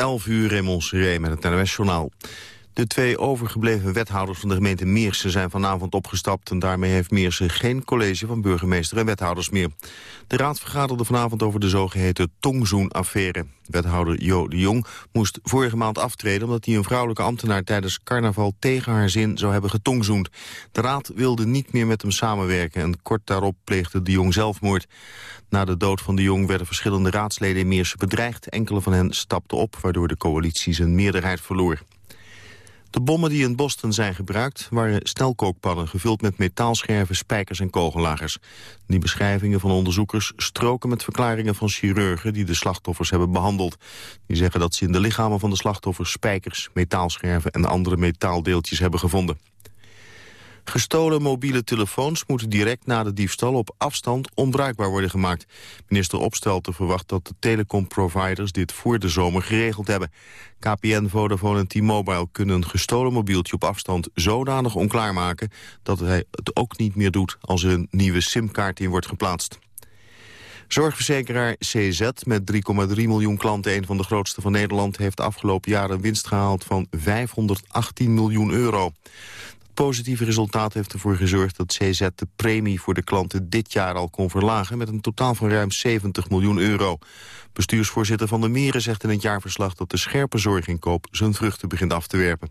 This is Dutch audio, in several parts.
11 uur in Montserrat met het NOS-journaal. De twee overgebleven wethouders van de gemeente Meersen zijn vanavond opgestapt... en daarmee heeft Meersen geen college van burgemeester en wethouders meer. De raad vergaderde vanavond over de zogeheten Tongzoen-affaire. Wethouder Jo de Jong moest vorige maand aftreden... omdat hij een vrouwelijke ambtenaar tijdens carnaval tegen haar zin zou hebben getongzoend. De raad wilde niet meer met hem samenwerken... en kort daarop pleegde de Jong zelfmoord. Na de dood van de Jong werden verschillende raadsleden in Meersen bedreigd. Enkele van hen stapten op, waardoor de coalitie zijn meerderheid verloor. De bommen die in Boston zijn gebruikt waren snelkookpannen gevuld met metaalscherven, spijkers en kogellagers. Die beschrijvingen van onderzoekers stroken met verklaringen van chirurgen die de slachtoffers hebben behandeld. Die zeggen dat ze in de lichamen van de slachtoffers spijkers, metaalscherven en andere metaaldeeltjes hebben gevonden. Gestolen mobiele telefoons moeten direct na de diefstal op afstand onbruikbaar worden gemaakt. Minister Opstelten verwacht dat de telecomproviders dit voor de zomer geregeld hebben. KPN, Vodafone en T-Mobile kunnen een gestolen mobieltje op afstand zodanig onklaar maken dat hij het ook niet meer doet als er een nieuwe simkaart in wordt geplaatst. Zorgverzekeraar CZ met 3,3 miljoen klanten, een van de grootste van Nederland, heeft afgelopen jaar een winst gehaald van 518 miljoen euro positieve resultaat heeft ervoor gezorgd dat CZ de premie voor de klanten dit jaar al kon verlagen met een totaal van ruim 70 miljoen euro. Bestuursvoorzitter Van der Meren zegt in het jaarverslag dat de scherpe zorginkoop zijn vruchten begint af te werpen.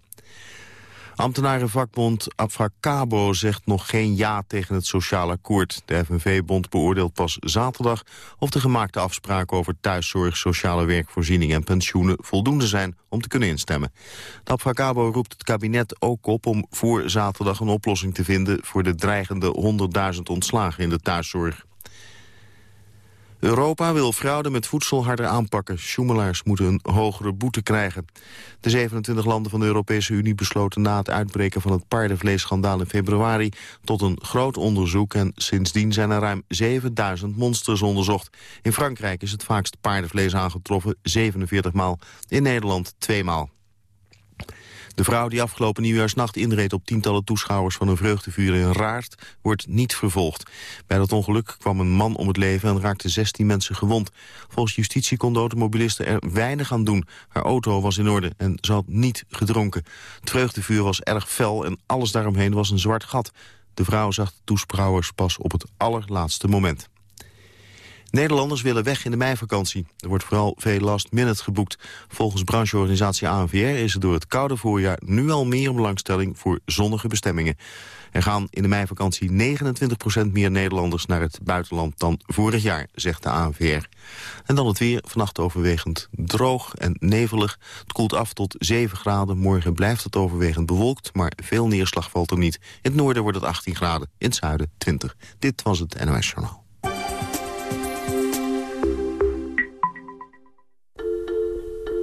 Ambtenarenvakbond Afracabo zegt nog geen ja tegen het sociaal akkoord. De FNV-bond beoordeelt pas zaterdag of de gemaakte afspraken over thuiszorg, sociale werkvoorziening en pensioenen voldoende zijn om te kunnen instemmen. De Afracabo roept het kabinet ook op om voor zaterdag een oplossing te vinden voor de dreigende 100.000 ontslagen in de thuiszorg. Europa wil fraude met voedsel harder aanpakken. Sjoemelaars moeten een hogere boete krijgen. De 27 landen van de Europese Unie besloten na het uitbreken van het paardenvleesschandaal in februari tot een groot onderzoek en sindsdien zijn er ruim 7000 monsters onderzocht. In Frankrijk is het vaakst paardenvlees aangetroffen, 47 maal. In Nederland 2 maal. De vrouw die afgelopen nieuwjaarsnacht inreed op tientallen toeschouwers van een vreugdevuur in Raart wordt niet vervolgd. Bij dat ongeluk kwam een man om het leven en raakte 16 mensen gewond. Volgens justitie kon de automobiliste er weinig aan doen. Haar auto was in orde en ze had niet gedronken. Het vreugdevuur was erg fel en alles daaromheen was een zwart gat. De vrouw zag de toeschouwers pas op het allerlaatste moment. Nederlanders willen weg in de meivakantie. Er wordt vooral veel last minute geboekt. Volgens brancheorganisatie ANVR is er door het koude voorjaar nu al meer belangstelling voor zonnige bestemmingen. Er gaan in de meivakantie 29% meer Nederlanders naar het buitenland dan vorig jaar, zegt de ANVR. En dan het weer, vannacht overwegend droog en nevelig. Het koelt af tot 7 graden. Morgen blijft het overwegend bewolkt, maar veel neerslag valt er niet. In het noorden wordt het 18 graden, in het zuiden 20. Dit was het NOS Journaal.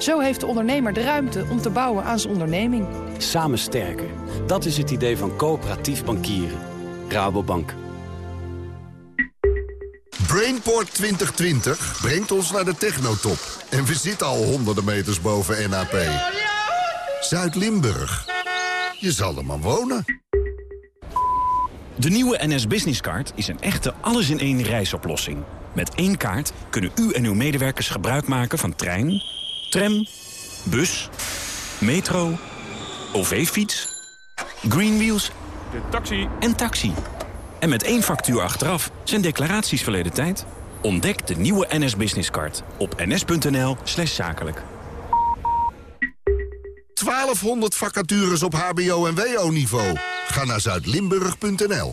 Zo heeft de ondernemer de ruimte om te bouwen aan zijn onderneming. Samen sterker. Dat is het idee van coöperatief bankieren. Rabobank. Brainport 2020 brengt ons naar de technotop. En we zitten al honderden meters boven NAP. Zuid-Limburg. Je zal er maar wonen. De nieuwe NS Business Card is een echte alles-in-één reisoplossing. Met één kaart kunnen u en uw medewerkers gebruik maken van trein, tram, bus, metro, OV-fiets, Greenwheels de taxi. en taxi. En met één factuur achteraf zijn declaraties verleden tijd. Ontdek de nieuwe NS Business Card op ns.nl slash zakelijk. 1200 vacatures op hbo- en wo-niveau. Ga naar zuidlimburg.nl.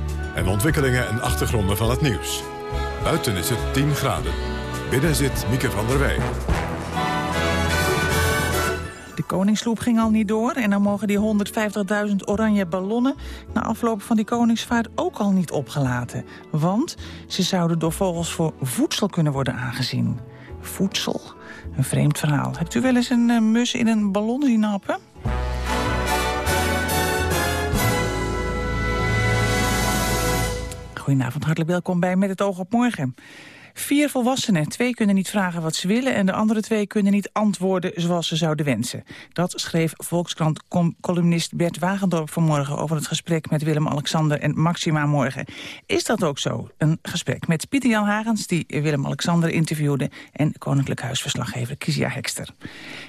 En ontwikkelingen en achtergronden van het nieuws. Buiten is het 10 graden. Binnen zit Mieke van der Wij. De koningsloep ging al niet door en dan mogen die 150.000 oranje ballonnen... na afloop van die koningsvaart ook al niet opgelaten. Want ze zouden door vogels voor voedsel kunnen worden aangezien. Voedsel? Een vreemd verhaal. Hebt u wel eens een uh, mus in een ballon zien happen? Goedenavond, hartelijk welkom bij Met het oog op morgen. Vier volwassenen, twee kunnen niet vragen wat ze willen... en de andere twee kunnen niet antwoorden zoals ze zouden wensen. Dat schreef Volkskrant-columnist Bert Wagendorp vanmorgen... over het gesprek met Willem-Alexander en Maxima morgen. Is dat ook zo? Een gesprek met Pieter Jan Hagens, die Willem-Alexander interviewde... en Koninklijk Huisverslaggever Kizia Hekster.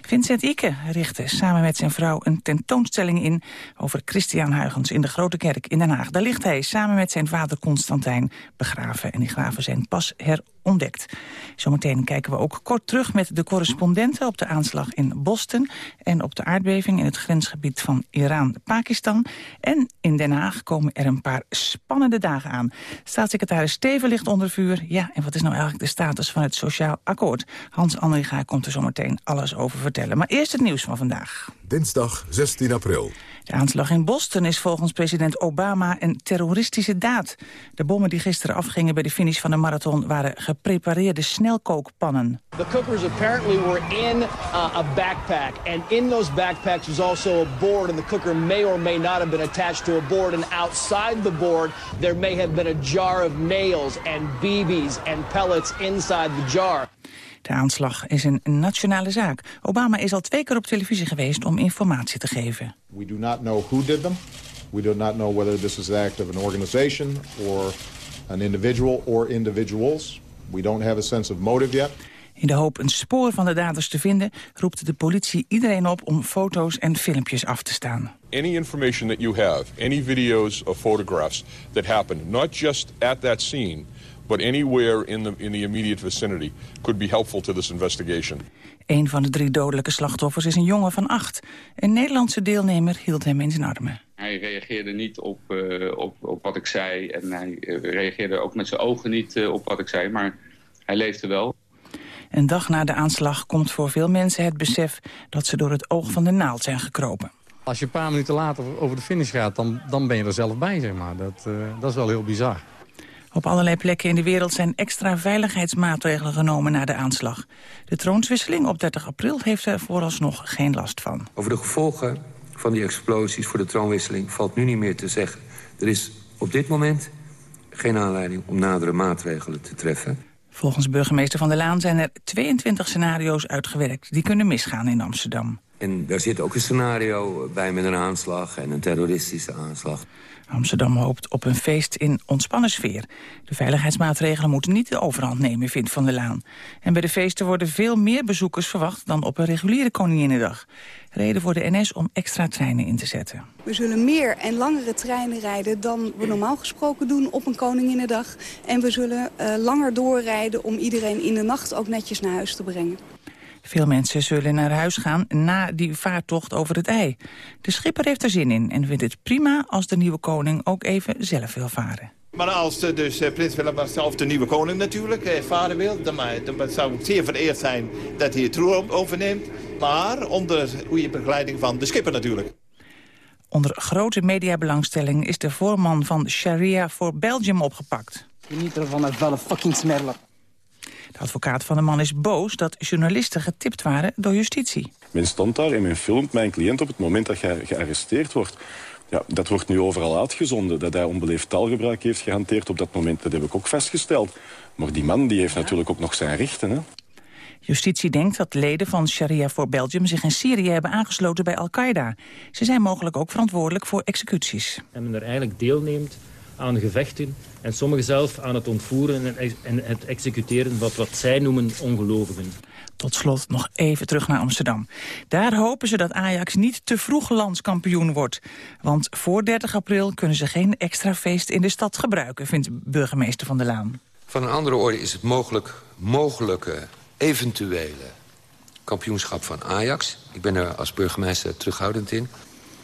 Vincent Ike richtte samen met zijn vrouw een tentoonstelling in... over Christian Huygens in de Grote Kerk in Den Haag. Daar ligt hij samen met zijn vader Constantijn begraven... en die graven zijn pas her ontdekt. Zometeen kijken we ook kort terug met de correspondenten op de aanslag in Boston... en op de aardbeving in het grensgebied van Iran-Pakistan. En in Den Haag komen er een paar spannende dagen aan. Staatssecretaris Steven ligt onder vuur. Ja, en wat is nou eigenlijk de status van het sociaal akkoord? Hans Andringa komt er zometeen alles over vertellen. Maar eerst het nieuws van vandaag. Dinsdag 16 april. De aanslag in Boston is volgens president Obama een terroristische daad. De bommen die gisteren afgingen bij de finish van de marathon... waren geprepareerde snelkookpannen. The cookers apparently were in uh, a backpack. And in those backpacks was also a board. And the cooker may or may not have been attached to a board. And outside the board, there may have been a jar of nails and BBs and pellets inside the jar. De aanslag is een nationale zaak. Obama is al twee keer op televisie geweest om informatie te geven. We do not know who did them. We do not know whether this is the act of an organization or an individual or individuals. We don't have a sense of motive yet. In de hoop een spoor van de daders te vinden... roept de politie iedereen op om foto's en filmpjes af te staan. Any information that you have, any videos or photographs that happened... not just at that scene, but anywhere in the, in the immediate vicinity could be helpful to this investigation. Een van de drie dodelijke slachtoffers is een jongen van acht. Een Nederlandse deelnemer hield hem in zijn armen. Hij reageerde niet op, uh, op, op wat ik zei en hij uh, reageerde ook met zijn ogen niet uh, op wat ik zei, maar hij leefde wel. Een dag na de aanslag komt voor veel mensen het besef dat ze door het oog van de naald zijn gekropen. Als je een paar minuten later over de finish gaat, dan, dan ben je er zelf bij, zeg maar. Dat, dat is wel heel bizar. Op allerlei plekken in de wereld zijn extra veiligheidsmaatregelen genomen na de aanslag. De troonswisseling op 30 april heeft er vooralsnog geen last van. Over de gevolgen van die explosies voor de troonwisseling valt nu niet meer te zeggen. Er is op dit moment geen aanleiding om nadere maatregelen te treffen. Volgens burgemeester Van der Laan zijn er 22 scenario's uitgewerkt... die kunnen misgaan in Amsterdam. En daar zit ook een scenario bij met een aanslag en een terroristische aanslag. Amsterdam hoopt op een feest in ontspannen sfeer. De veiligheidsmaatregelen moeten niet de overhand nemen, vindt Van der Laan. En bij de feesten worden veel meer bezoekers verwacht dan op een reguliere Koninginnedag. Reden voor de NS om extra treinen in te zetten. We zullen meer en langere treinen rijden dan we normaal gesproken doen op een Koninginnedag. En we zullen uh, langer doorrijden om iedereen in de nacht ook netjes naar huis te brengen. Veel mensen zullen naar huis gaan na die vaartocht over het ei. De schipper heeft er zin in en vindt het prima als de nieuwe koning ook even zelf wil varen. Maar als dus uh, prins Willem zelf de nieuwe koning natuurlijk uh, varen wil... Dan, dan zou ik zeer vereerd zijn dat hij het roer overneemt. Maar onder goede begeleiding van de schipper natuurlijk. Onder grote mediabelangstelling is de voorman van Sharia voor Belgium opgepakt. Geniet ervan, het wel een fucking smerler. De advocaat van de man is boos dat journalisten getipt waren door justitie. Men stond daar en men filmt mijn cliënt op het moment dat hij gearresteerd wordt. Ja, dat wordt nu overal uitgezonden. Dat hij onbeleefd taalgebruik heeft gehanteerd op dat moment, dat heb ik ook vastgesteld. Maar die man die heeft natuurlijk ook nog zijn rechten. Hè? Justitie denkt dat leden van Sharia voor Belgium zich in Syrië hebben aangesloten bij Al-Qaeda. Ze zijn mogelijk ook verantwoordelijk voor executies. En men er eigenlijk deelneemt aan gevechten en sommigen zelf aan het ontvoeren en het executeren wat, wat zij noemen ongelovigen. Tot slot nog even terug naar Amsterdam. Daar hopen ze dat Ajax niet te vroeg landskampioen wordt. Want voor 30 april kunnen ze geen extra feest in de stad gebruiken, vindt burgemeester Van der Laan. Van een andere orde is het mogelijk, mogelijke, eventuele kampioenschap van Ajax. Ik ben er als burgemeester terughoudend in.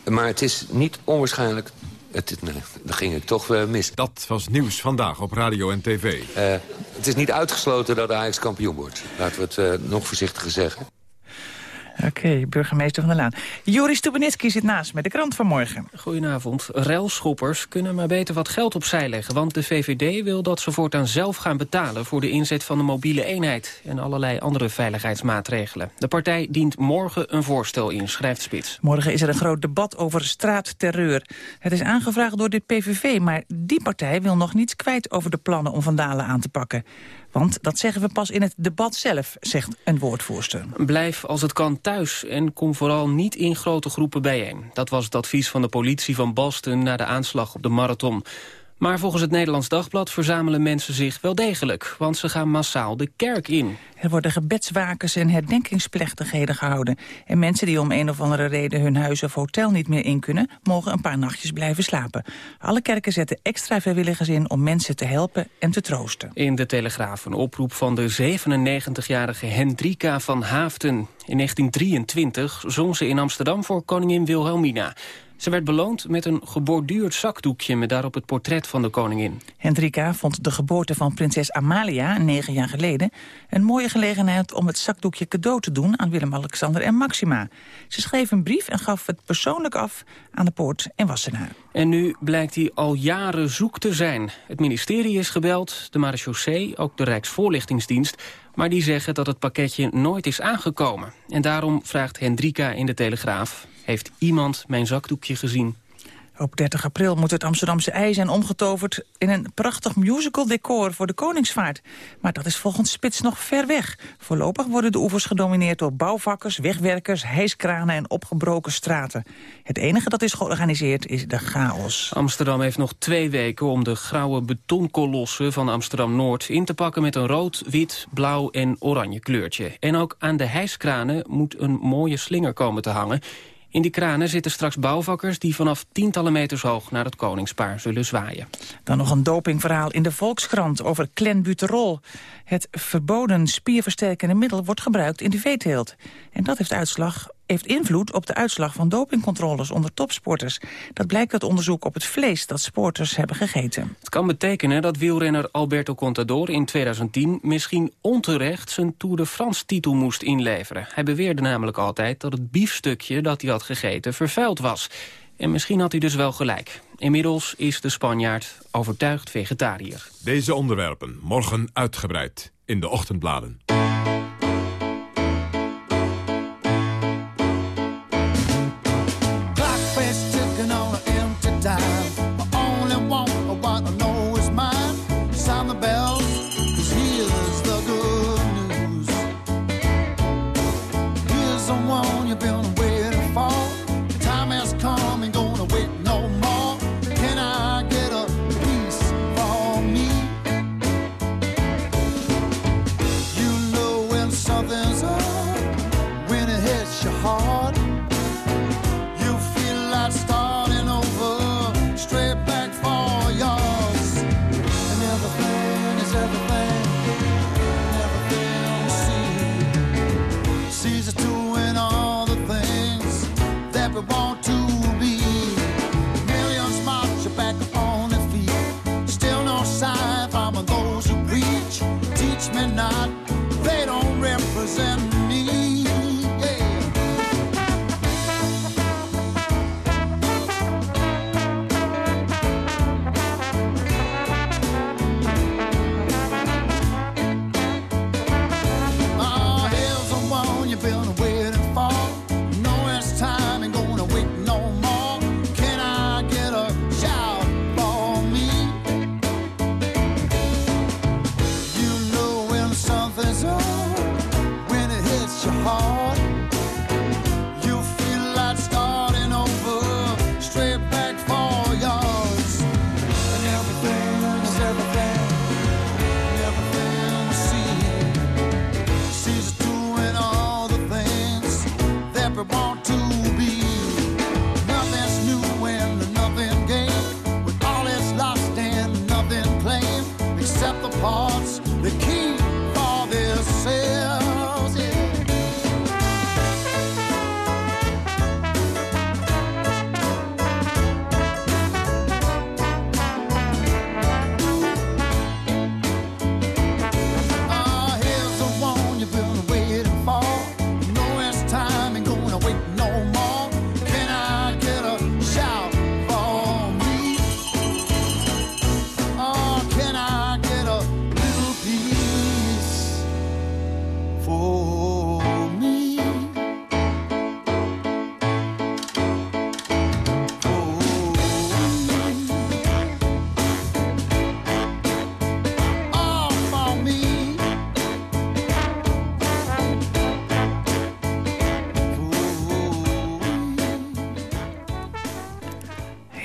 Maar het is niet onwaarschijnlijk... Het, nee, dan ging ik toch uh, mis. Dat was nieuws vandaag op radio en tv. Uh, het is niet uitgesloten dat Ajax kampioen wordt. Laten we het uh, nog voorzichtiger zeggen. Oké, burgemeester van der Laan. Joris Stubenitski zit naast met de krant van morgen. Goedenavond. Relschoppers kunnen maar beter wat geld opzij leggen... want de VVD wil dat ze voortaan zelf gaan betalen... voor de inzet van de mobiele eenheid... en allerlei andere veiligheidsmaatregelen. De partij dient morgen een voorstel in, schrijft Spits. Morgen is er een groot debat over straatterreur. Het is aangevraagd door de PVV, maar die partij wil nog niets kwijt... over de plannen om vandalen aan te pakken. Want dat zeggen we pas in het debat zelf, zegt een woordvoerster. Blijf als het kan thuis en kom vooral niet in grote groepen bijeen. Dat was het advies van de politie van Boston na de aanslag op de marathon. Maar volgens het Nederlands Dagblad verzamelen mensen zich wel degelijk. Want ze gaan massaal de kerk in. Er worden gebedswakens en herdenkingsplechtigheden gehouden. En mensen die om een of andere reden hun huis of hotel niet meer in kunnen... mogen een paar nachtjes blijven slapen. Alle kerken zetten extra vrijwilligers in om mensen te helpen en te troosten. In de Telegraaf een oproep van de 97-jarige Hendrika van Haafden. In 1923 zong ze in Amsterdam voor koningin Wilhelmina. Ze werd beloond met een geborduurd zakdoekje met daarop het portret van de koningin. Hendrika vond de geboorte van prinses Amalia, negen jaar geleden... een mooie gelegenheid om het zakdoekje cadeau te doen aan Willem-Alexander en Maxima. Ze schreef een brief en gaf het persoonlijk af aan de poort in Wassenaar. En nu blijkt hij al jaren zoek te zijn. Het ministerie is gebeld, de marechaussee, ook de Rijksvoorlichtingsdienst... maar die zeggen dat het pakketje nooit is aangekomen. En daarom vraagt Hendrika in de Telegraaf... Heeft iemand mijn zakdoekje gezien? Op 30 april moet het Amsterdamse IJ zijn omgetoverd... in een prachtig musical decor voor de Koningsvaart. Maar dat is volgens Spits nog ver weg. Voorlopig worden de oevers gedomineerd door bouwvakkers, wegwerkers... hijskranen en opgebroken straten. Het enige dat is georganiseerd is de chaos. Amsterdam heeft nog twee weken om de grauwe betonkolossen van Amsterdam-Noord... in te pakken met een rood, wit, blauw en oranje kleurtje. En ook aan de hijskranen moet een mooie slinger komen te hangen... In die kranen zitten straks bouwvakkers die vanaf tientallen meters hoog naar het koningspaar zullen zwaaien. Dan nog een dopingverhaal in de Volkskrant over clenbuterol. Het verboden spierversterkende middel wordt gebruikt in de veeteelt. En dat heeft uitslag heeft invloed op de uitslag van dopingcontroles onder topsporters. Dat blijkt uit onderzoek op het vlees dat sporters hebben gegeten. Het kan betekenen dat wielrenner Alberto Contador in 2010 misschien onterecht zijn Tour de France titel moest inleveren. Hij beweerde namelijk altijd dat het biefstukje dat hij had gegeten vervuild was. En misschien had hij dus wel gelijk. Inmiddels is de Spanjaard overtuigd vegetariër. Deze onderwerpen morgen uitgebreid in de ochtendbladen.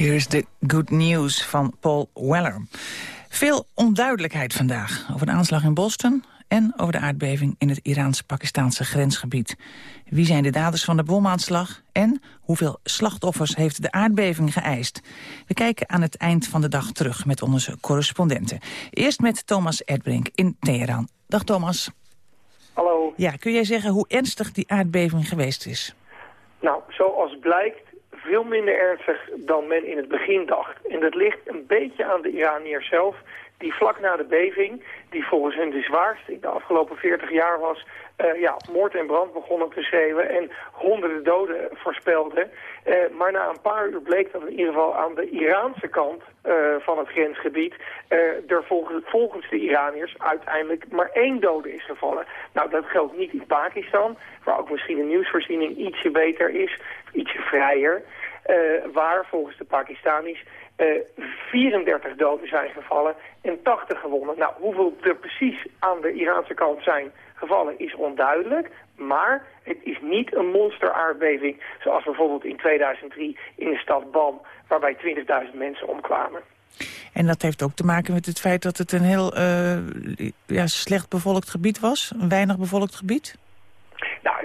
Hier is de good news van Paul Weller. Veel onduidelijkheid vandaag over de aanslag in Boston... en over de aardbeving in het Iraans-Pakistaanse grensgebied. Wie zijn de daders van de bomaanslag? En hoeveel slachtoffers heeft de aardbeving geëist? We kijken aan het eind van de dag terug met onze correspondenten. Eerst met Thomas Erdbrink in Teheran. Dag Thomas. Hallo. Ja, kun jij zeggen hoe ernstig die aardbeving geweest is? Nou, zoals blijkt, veel minder ernstig dan men in het begin dacht. En dat ligt een beetje aan de Iraniërs zelf, die vlak na de beving, die volgens hen de zwaarste in de afgelopen 40 jaar was, uh, ja, moord en brand begonnen te schreeuwen en honderden doden voorspelden. Uh, maar na een paar uur bleek dat in ieder geval aan de Iraanse kant uh, van het grensgebied er volgens, volgens de Iraniërs uiteindelijk maar één dode is gevallen. Nou, dat geldt niet in Pakistan, waar ook misschien de nieuwsvoorziening ietsje beter is, ietsje vrijer. Waar volgens de Pakistanis 34 doden zijn gevallen en 80 gewonnen. Nou, hoeveel er precies aan de Iraanse kant zijn gevallen is onduidelijk. Maar het is niet een monsteraardbeving zoals bijvoorbeeld in 2003 in de stad Bam... waarbij 20.000 mensen omkwamen. En dat heeft ook te maken met het feit dat het een heel uh, ja, slecht bevolkt gebied was? Een weinig bevolkt gebied?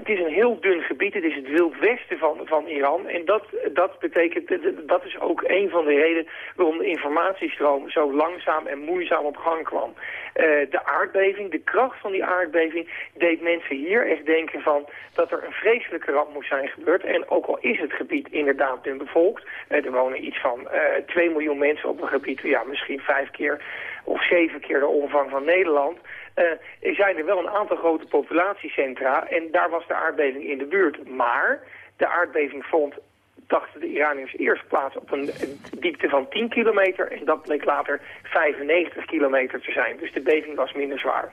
Het is een heel dun gebied. Het is het wild westen van, van Iran. En dat, dat betekent, dat is ook een van de redenen waarom de informatiestroom zo langzaam en moeizaam op gang kwam. Uh, de aardbeving, de kracht van die aardbeving, deed mensen hier echt denken van dat er een vreselijke ramp moest zijn gebeurd. En ook al is het gebied inderdaad dun bevolkt, uh, er wonen iets van uh, 2 miljoen mensen op een gebied, ja, misschien vijf keer of zeven keer de omvang van Nederland uh, zijn er wel een aantal grote populatiecentra en daar was de aardbeving in de buurt. Maar de aardbeving vond, dachten de Iraniërs eerst plaats op een, een, diepte van 10 kilometer en dat bleek later 95 kilometer te zijn. Dus de beving was minder zwaar.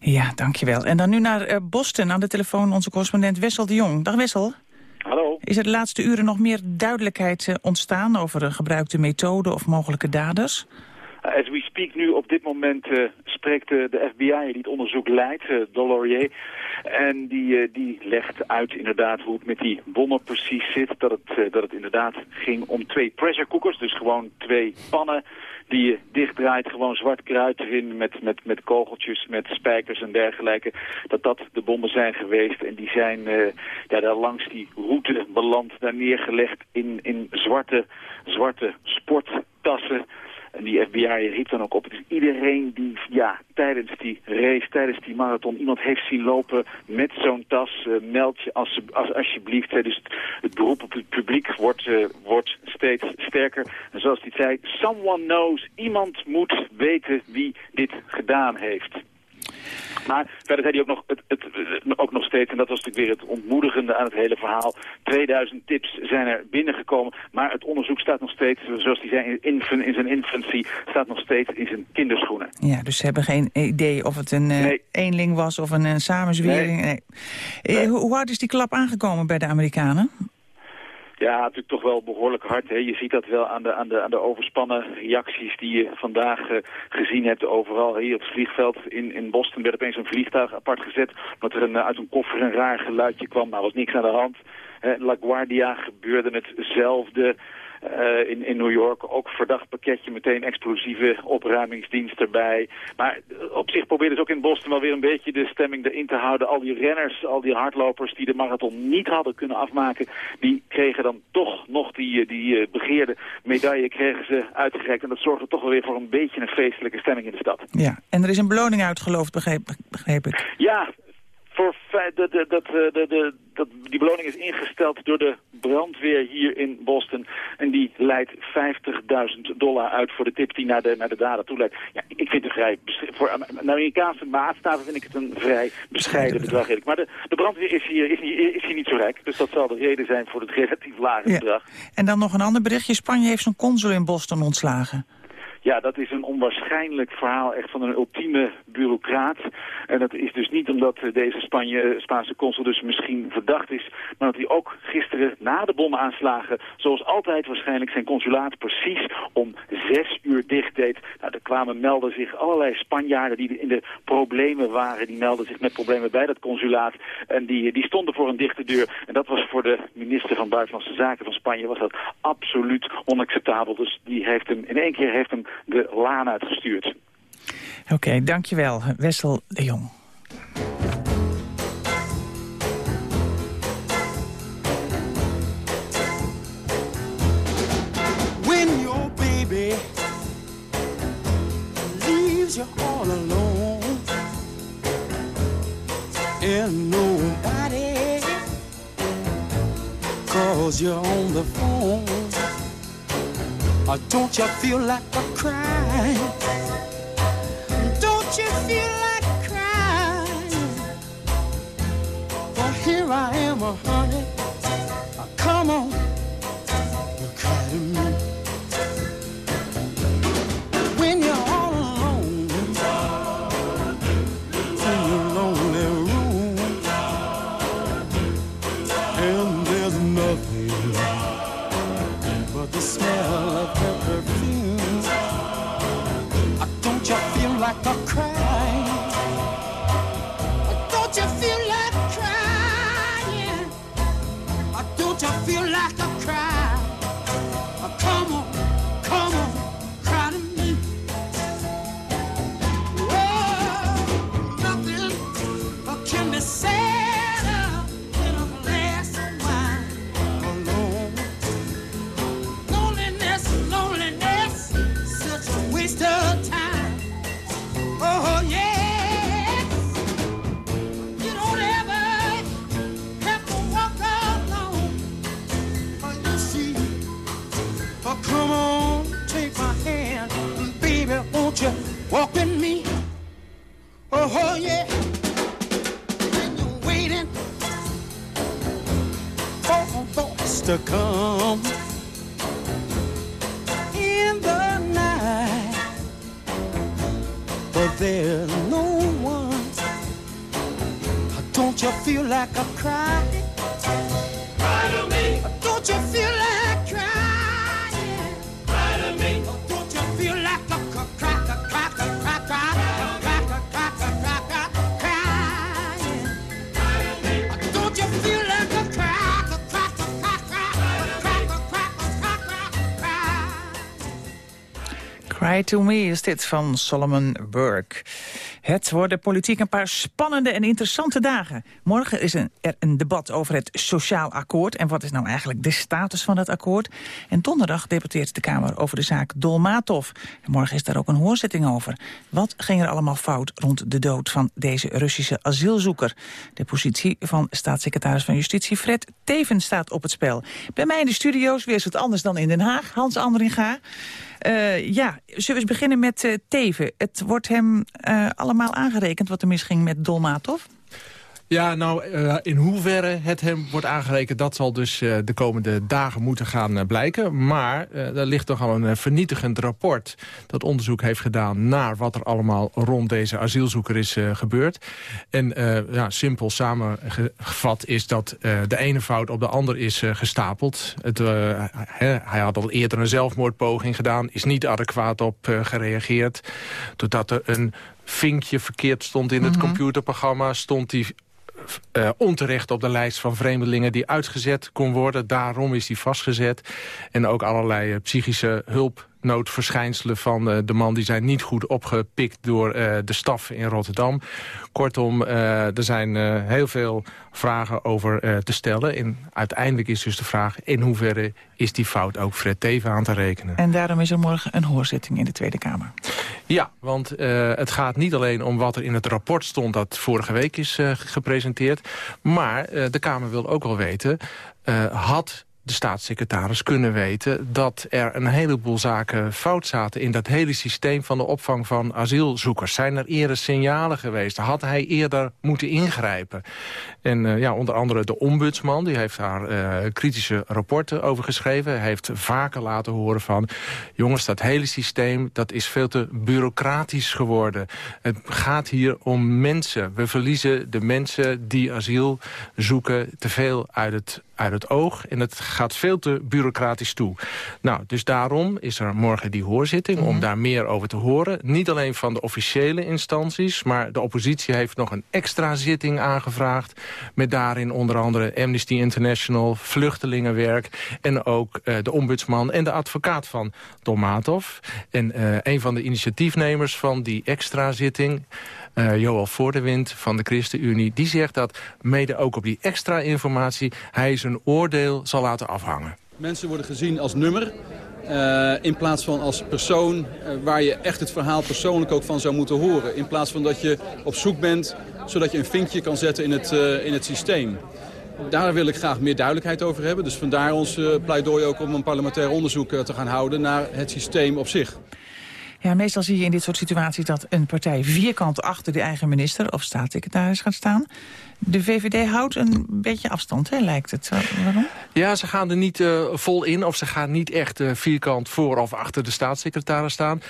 Ja, dankjewel. En dan nu naar uh, Boston, aan de telefoon onze correspondent Wessel de Jong. Dag Wessel. Hallo. Is er de laatste uren nog meer duidelijkheid uh, ontstaan over een gebruikte methode of mogelijke daders? As we speak nu, op dit moment uh, spreekt uh, de FBI die het onderzoek leidt, uh, Delorier. En die, die legt uit inderdaad hoe het met die bommen precies zit. Dat het, dat het inderdaad ging om twee pressure cookers, dus gewoon twee pannen die je dichtdraait, gewoon zwart kruid erin met, met, met kogeltjes, met spijkers en dergelijke. Dat dat de bommen zijn geweest en die zijn ja, daar langs die route beland, daar neergelegd in, in zwarte, zwarte sporttassen. En die FBI riep dan ook op. Het is iedereen die ja, tijdens die race, tijdens die marathon... iemand heeft zien lopen met zo'n tas. Uh, meld je als, als, alsjeblieft. Dus het, beroep op het publiek wordt, uh, wordt steeds sterker. En zoals hij zei, someone knows. Iemand moet weten wie dit gedaan heeft. Maar verder zei hij ook nog, het, het, ook nog steeds, en dat was natuurlijk weer het ontmoedigende aan het hele verhaal, 2000 tips zijn er binnengekomen, maar het onderzoek staat nog steeds, zoals hij zei in, in zijn infancy, staat nog steeds in zijn kinderschoenen. Ja, dus ze hebben geen idee of het een uh, nee. eenling was of een, een samenzwering. Nee. Hoe, hoe hard is die klap aangekomen bij de Amerikanen? Ja, natuurlijk toch wel behoorlijk hard. Hè. Je ziet dat wel aan de, aan de, aan de overspannen reacties die je vandaag uh, gezien hebt overal. Hier op het vliegveld in, in Boston werd opeens een vliegtuig apart gezet... omdat er een, uit een koffer een raar geluidje kwam. maar er was niks aan de hand. La Guardia gebeurde hetzelfde. Uh, in, in New York ook verdacht pakketje, meteen explosieve opruimingsdienst erbij. Maar op zich probeerden ze ook in Boston wel weer een beetje de stemming erin te houden. Al die renners, al die hardlopers die de marathon niet hadden kunnen afmaken, die kregen dan toch nog die, die uh, begeerde medaille kregen ze uitgereikt. En dat zorgde toch wel weer voor een beetje een feestelijke stemming in de stad. Ja, en er is een beloning uitgeloofd, begreep, begreep ik. Ja, voor dat, dat, dat, die beloning is ingesteld door de brandweer hier in Boston. En die leidt 50.000 dollar uit voor de tip die naar de, naar de dader toe leidt. Ja, ik vind het vrij, voor Amerikaanse maatstaven vind ik het een vrij bescheiden bedrag. Maar de, de brandweer is hier, is, hier, is hier niet zo rijk. Dus dat zal de reden zijn voor het relatief lage ja. bedrag. En dan nog een ander berichtje. Spanje heeft zijn consul in Boston ontslagen. Ja, dat is een onwaarschijnlijk verhaal echt van een ultieme bureaucraat. En dat is dus niet omdat eh, deze eh, Spaanse consul dus misschien verdacht is... maar dat hij ook gisteren na de bomaanslagen... zoals altijd waarschijnlijk zijn consulaat precies om zes uur dicht deed. Nou, er kwamen, melden zich allerlei Spanjaarden die in de problemen waren. Die melden zich met problemen bij dat consulaat. En die, die stonden voor een dichte deur. En dat was voor de minister van Buitenlandse Zaken van Spanje... was dat absoluut onacceptabel. Dus die heeft hem, in één keer heeft hem de laan uitgestuurd. Oké, dankjewel. Wessel de Jong. When your baby leaves you all alone and nobody calls you on the phone, or don't you feel like a crying? Don't you feel like crying? Well, here I am, honey. Uh, come on, Cry to Me is dit van Solomon Burke. Het worden politiek een paar spannende en interessante dagen. Morgen is er een debat over het sociaal akkoord... en wat is nou eigenlijk de status van dat akkoord. En donderdag debatteert de Kamer over de zaak Dolmatov. En morgen is daar ook een hoorzitting over. Wat ging er allemaal fout rond de dood van deze Russische asielzoeker? De positie van staatssecretaris van Justitie Fred Teven staat op het spel. Bij mij in de studio's weer is het anders dan in Den Haag. Hans Andringa. Eh, ja, zullen we eens beginnen met eh, Teven. Het wordt hem eh, allemaal aangerekend wat er misging met Dolmatov? Ja, nou, eh, in hoeverre het hem wordt aangerekend... dat zal dus eh, de komende dagen moeten gaan eh, blijken. Maar er ligt toch al een vernietigend rapport... dat onderzoek heeft gedaan naar wat er allemaal rond deze asielzoeker is gebeurd. En ja, simpel samengevat is dat de ene fout op de ander is gestapeld. Het, hij had al eerder een zelfmoordpoging gedaan... is niet adequaat op gereageerd. Doordat er een vinkje verkeerd stond in het Mhm. computerprogramma... stond hij eh, onterecht op de lijst van vreemdelingen die uitgezet kon worden. Daarom is hij vastgezet. En ook allerlei eh, psychische hulpnoodverschijnselen van eh, de man... die zijn niet goed opgepikt door eh, de staf in Rotterdam. Kortom, eh, er zijn heel veel vragen over te stellen. En uiteindelijk is dus de vraag... in hoeverre is die fout ook Fred Teven aan te rekenen? En daarom is er morgen een hoorzitting in de Tweede Kamer. Ja, want het gaat niet alleen om wat er in het rapport stond... dat vorige week is gepresenteerd. Maar de Kamer wil ook wel weten... had de staatssecretaris kunnen weten... dat er een heleboel zaken fout zaten in dat hele systeem van de opvang van asielzoekers. Zijn er eerder signalen geweest? Had hij eerder moeten ingrijpen? En uh, ja, onder andere de ombudsman, die heeft daar uh, kritische rapporten over geschreven. Hij heeft vaker laten horen van... jongens, dat hele systeem dat is veel te bureaucratisch geworden. Het gaat hier om mensen. We verliezen de mensen die asiel zoeken te veel uit het uit het oog. En het gaat veel te bureaucratisch toe. Nou, dus daarom is er morgen die hoorzitting... om daar meer over te horen. Niet alleen van de officiële instanties... maar de oppositie heeft nog een extra zitting aangevraagd... met daarin onder andere Amnesty International, vluchtelingenwerk... en ook uh, de ombudsman en de advocaat van Dolmatov. En uh, een van de initiatiefnemers van die extra zitting... Uh, Voordewind van de ChristenUnie... die zegt dat mede ook op die extra informatie... hij zijn oordeel zal laten afhangen. Mensen worden gezien als nummer... Uh, in plaats van als persoon uh, waar je echt het verhaal persoonlijk ook van zou moeten horen. In plaats van dat je op zoek bent zodat je een vinkje kan zetten in het, in het systeem. Daar wil ik graag meer duidelijkheid over hebben. Dus vandaar ons pleidooi ook om een parlementair onderzoek te gaan houden naar het systeem op zich. Ja, meestal zie je in dit soort situaties dat een partij vierkant achter de eigen minister of staatssecretaris gaat staan. De VVD houdt een beetje afstand, hè, lijkt het. Waarom? Ja, ze gaan er niet uh, vol in of ze gaan niet echt uh, vierkant voor of achter de staatssecretaris staan.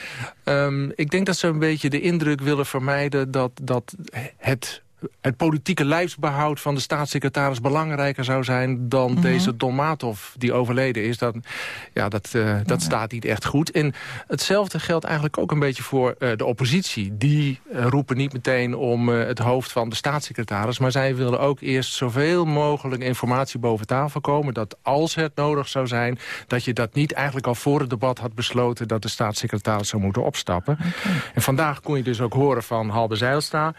Um, ik denk dat ze een beetje de indruk willen vermijden dat, dat het het politieke lijfsbehoud van de staatssecretaris belangrijker zou zijn dan mm -hmm. deze Dolmatov die overleden is. Dat, ja, dat, uh, dat ja. staat niet echt goed. En hetzelfde geldt eigenlijk ook een beetje voor uh, de oppositie. Die uh, roepen niet meteen om het hoofd van de staatssecretaris. Maar zij willen ook eerst zoveel mogelijk informatie boven tafel komen. Dat als het nodig zou zijn, dat je dat niet eigenlijk al voor het debat had besloten dat de staatssecretaris zou moeten opstappen. Okay. En vandaag kon je dus ook horen van Halbe Zijlstra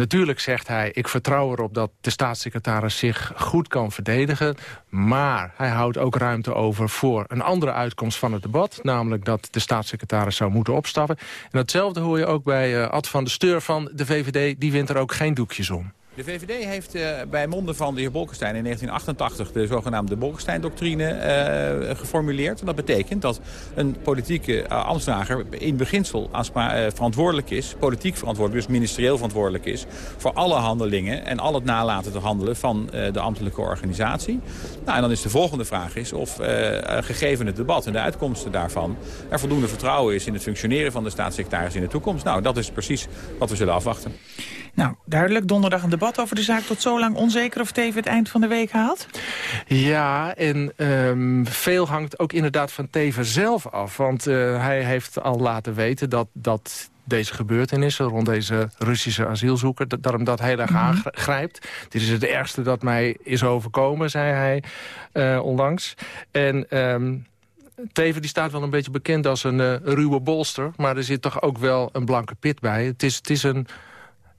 Natuurlijk zegt hij, ik vertrouw erop dat de staatssecretaris zich goed kan verdedigen. Maar hij houdt ook ruimte over voor een andere uitkomst van het debat. Namelijk dat de staatssecretaris zou moeten opstappen. En datzelfde hoor je ook bij uh, Ad van de Steur van de VVD. Die wint er ook geen doekjes om. De VVD heeft uh, bij monden van de heer Bolkestein in 1988 de zogenaamde Bolkestein-doctrine uh, geformuleerd. En dat betekent dat een politieke uh, ambtsdrager in beginsel verantwoordelijk is, politiek verantwoordelijk, dus ministerieel verantwoordelijk is, voor alle handelingen en al het nalaten te handelen van de ambtelijke organisatie. Nou, en dan is de volgende vraag is of gegeven het debat en de uitkomsten daarvan er voldoende vertrouwen is in het functioneren van de staatssecretaris in de toekomst. Nou, dat is precies wat we zullen afwachten. Nou, duidelijk. Donderdag een debat over de zaak. Tot zo lang onzeker of Teven het eind van de week haalt? Ja, en um, veel hangt ook inderdaad van Teven zelf af. Want uh, hij heeft al laten weten dat... dat deze gebeurtenissen rond deze Russische asielzoeker... dat, hem dat heel erg -hmm. aangrijpt. Dit is het ergste dat mij is overkomen, zei hij uh, onlangs. En... Um, Teven die staat wel een beetje bekend als een uh, ruwe bolster... maar er zit toch ook wel een blanke pit bij. Het is, het is een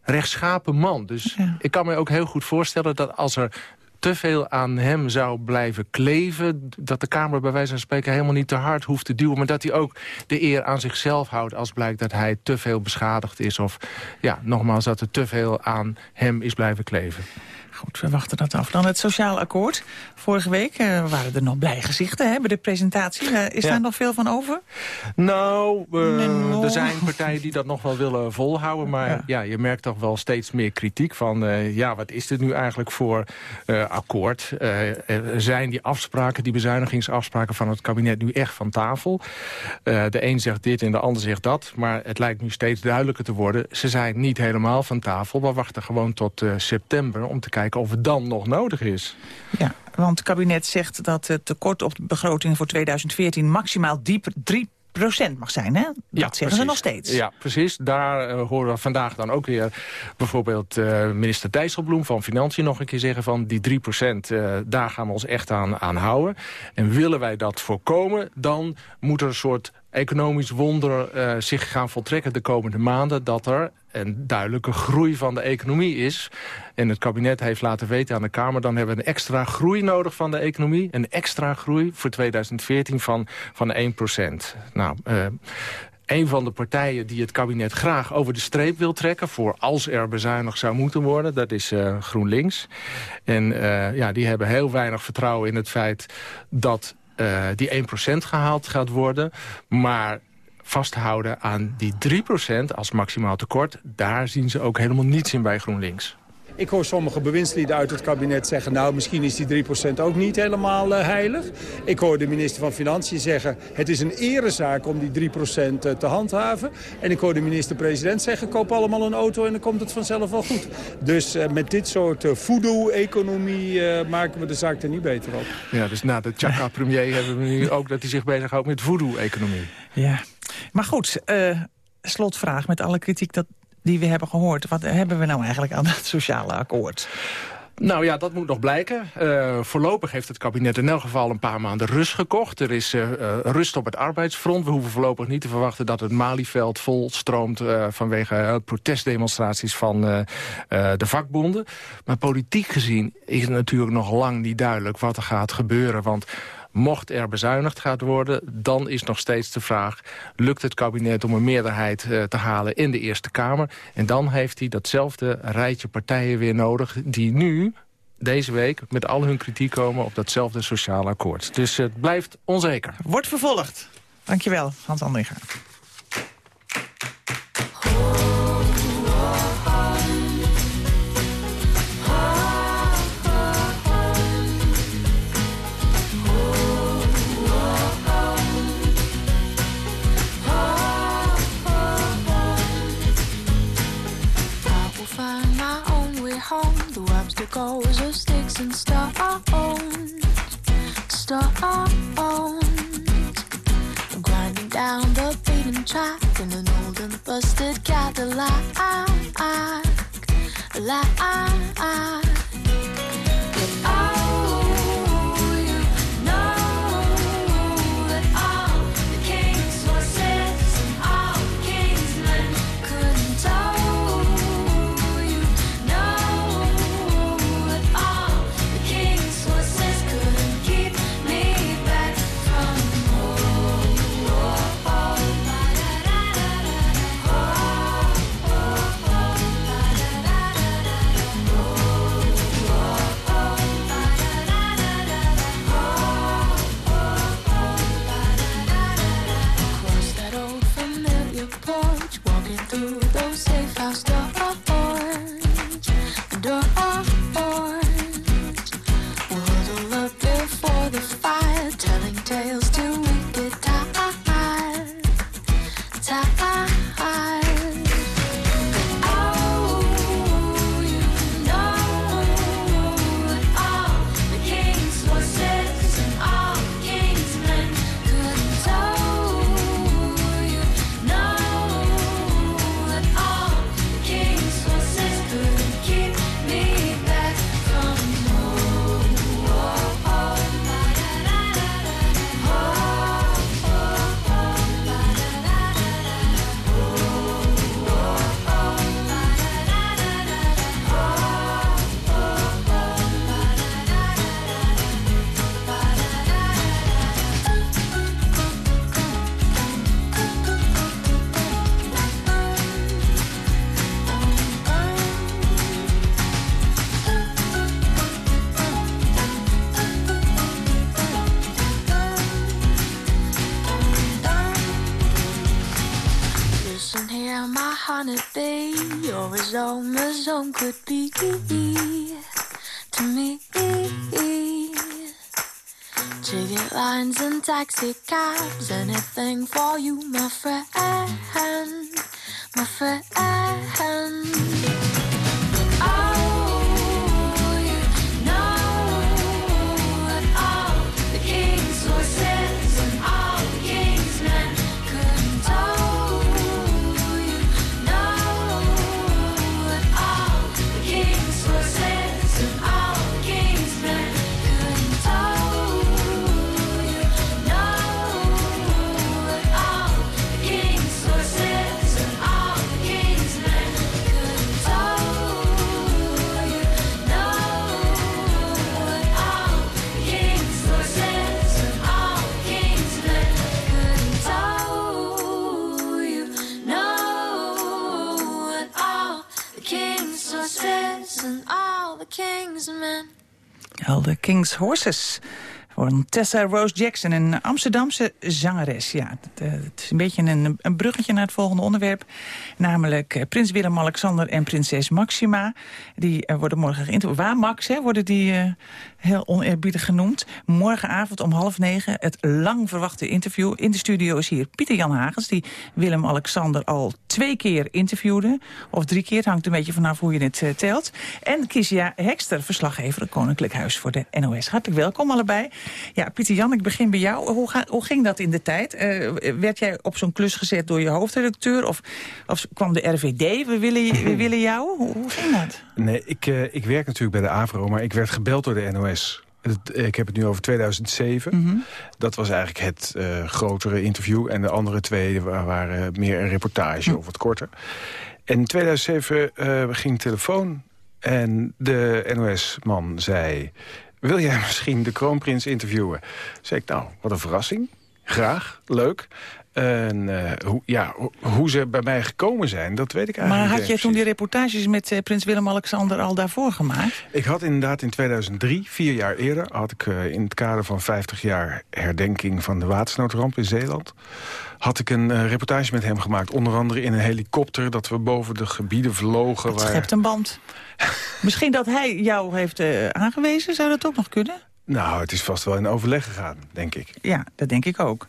rechtschapen man. Dus ja. ik kan me ook heel goed voorstellen dat als er te veel aan hem zou blijven kleven... dat de Kamer bij wijze van spreken helemaal niet te hard hoeft te duwen... maar dat hij ook de eer aan zichzelf houdt als blijkt dat hij te veel beschadigd is... of ja, nogmaals, dat er te veel aan hem is blijven kleven. Goed, we wachten dat af. Dan het sociaal akkoord. Vorige week uh, waren er nog blij gezichten hè, bij de presentatie. Uh, is ja. daar nog veel van over? Nou, uh, er zijn partijen die dat nog wel willen volhouden. Maar ja. ja je merkt toch wel steeds meer kritiek van... ja, wat is dit nu eigenlijk voor akkoord? zijn die afspraken, die bezuinigingsafspraken van het kabinet nu echt van tafel? de een zegt dit en de ander zegt dat. Maar het lijkt nu steeds duidelijker te worden. Ze zijn niet helemaal van tafel. We wachten gewoon tot september om te kijken of het dan nog nodig is. Ja, want het kabinet zegt dat het tekort op de begroting voor 2014 maximaal diep 3 procent mag zijn, hè? Dat ja, zeggen precies. ze nog steeds. Ja, precies. Daar uh, horen we vandaag dan ook weer bijvoorbeeld uh, minister Dijsselbloem van Financiën nog een keer zeggen van die 3 procent, uh, daar gaan we ons echt aan, aan houden. En willen wij dat voorkomen, dan moet er een soort economisch wonder uh, zich gaan voltrekken de komende maanden... dat er een duidelijke groei van de economie is. En het kabinet heeft laten weten aan de Kamer... dan hebben we een extra groei nodig van de economie. Een extra groei voor 2014 van, van 1 procent. Nou, uh, een van de partijen die het kabinet graag over de streep wil trekken... voor als er bezuinigd zou moeten worden, dat is uh, GroenLinks. En ja, die hebben heel weinig vertrouwen in het feit dat uh, die 1% gehaald gaat worden. Maar vasthouden aan die 3% als maximaal tekort... daar zien ze ook helemaal niets in bij GroenLinks. Ik hoor sommige bewindslieden uit het kabinet zeggen... nou, misschien is die 3% ook niet helemaal uh, heilig. Ik hoor de minister van Financiën zeggen... het is een erezaak om die 3% uh, te handhaven. En ik hoor de minister-president zeggen... koop allemaal een auto en dan komt het vanzelf wel goed. Dus uh, met dit soort uh, voodoo-economie maken we de zaak er niet beter op. Ja, dus na de Chaka-premier hebben we nu ook... dat hij zich bezighoudt met voodoo-economie. Ja, maar goed... slotvraag met alle kritiek dat die we hebben gehoord. Wat hebben we nou eigenlijk aan het sociale akkoord? Nou ja, dat moet nog blijken. Uh, voorlopig heeft het kabinet in elk geval een paar maanden rust gekocht. Er is uh, rust op het arbeidsfront. We hoeven voorlopig niet te verwachten dat het Malieveld volstroomt... Uh, vanwege protestdemonstraties van de vakbonden. Maar politiek gezien is het natuurlijk nog lang niet duidelijk wat er gaat gebeuren. Want Mocht er bezuinigd gaat worden, dan is nog steeds de vraag... lukt het kabinet om een meerderheid uh, te halen in de Eerste Kamer? En dan heeft hij datzelfde rijtje partijen weer nodig... die nu, deze week, met al hun kritiek komen op datzelfde sociale akkoord. Dus het blijft onzeker. Wordt vervolgd. Dankjewel, Hans Andringa. Obstacles of sticks and stones, stones. Grinding down the beaten track in an old and busted Cadillac. Like, could be to me. Ticket lines and taxi cabs, anything for you, my friend, my friend. King's men. Al de King's Horses. Voor Tessa Rose Jackson, een Amsterdamse zangeres. Ja, het, eh, het is een beetje een, een bruggetje naar het volgende onderwerp. Namelijk eh, prins Willem-Alexander en prinses Maxima. Die eh, worden morgen geïnterviewd. Waar, Max, hè, worden die heel oneerbiedig genoemd. Morgenavond om half negen het lang verwachte interview. In de studio is hier Pieter-Jan Hagens... die Willem-Alexander al twee keer interviewde. Of drie keer, het hangt een beetje vanaf hoe je het eh, telt. En Kisia Hekster, verslaggever, Koninklijk Huis voor de NOS. Hartelijk welkom allebei. Ja, Pieter-Jan, ik begin bij jou. Hoe ging dat in de tijd? Eh, werd jij op zo'n klus gezet door je hoofdredacteur? Of, of kwam de RVD, we willen, we willen jou? Hoe, hoe ging dat? Nee, ik, eh, ik werk natuurlijk bij de AVRO, maar ik werd gebeld door de NOS. Het- ik heb het nu over 2007. Dat was eigenlijk het eh, grotere interview. En de andere twee wa- waren meer een reportage of wat korter. En in 2007 eh, ging de telefoon en de NOS-man zei... wil jij misschien de kroonprins interviewen? Zei ik, nou, wat een verrassing. Graag, leuk. En eh, hoe, ja, ho- hoe ze bij mij gekomen zijn, dat weet ik eigenlijk Maar niet had je toen die reportages met eh, prins Willem-Alexander al daarvoor gemaakt? ik had inderdaad in 2003, vier jaar eerder... had ik eh, in het kader van 50 jaar herdenking van de watersnoodramp in Zeeland... had ik een reportage met hem gemaakt. Onder andere in een helikopter dat we boven de gebieden vlogen. Het waar... schept een band. Misschien dat hij jou heeft aangewezen, zou dat ook nog kunnen? Nou, het is vast wel in overleg gegaan, denk ik. Ja, dat denk ik ook.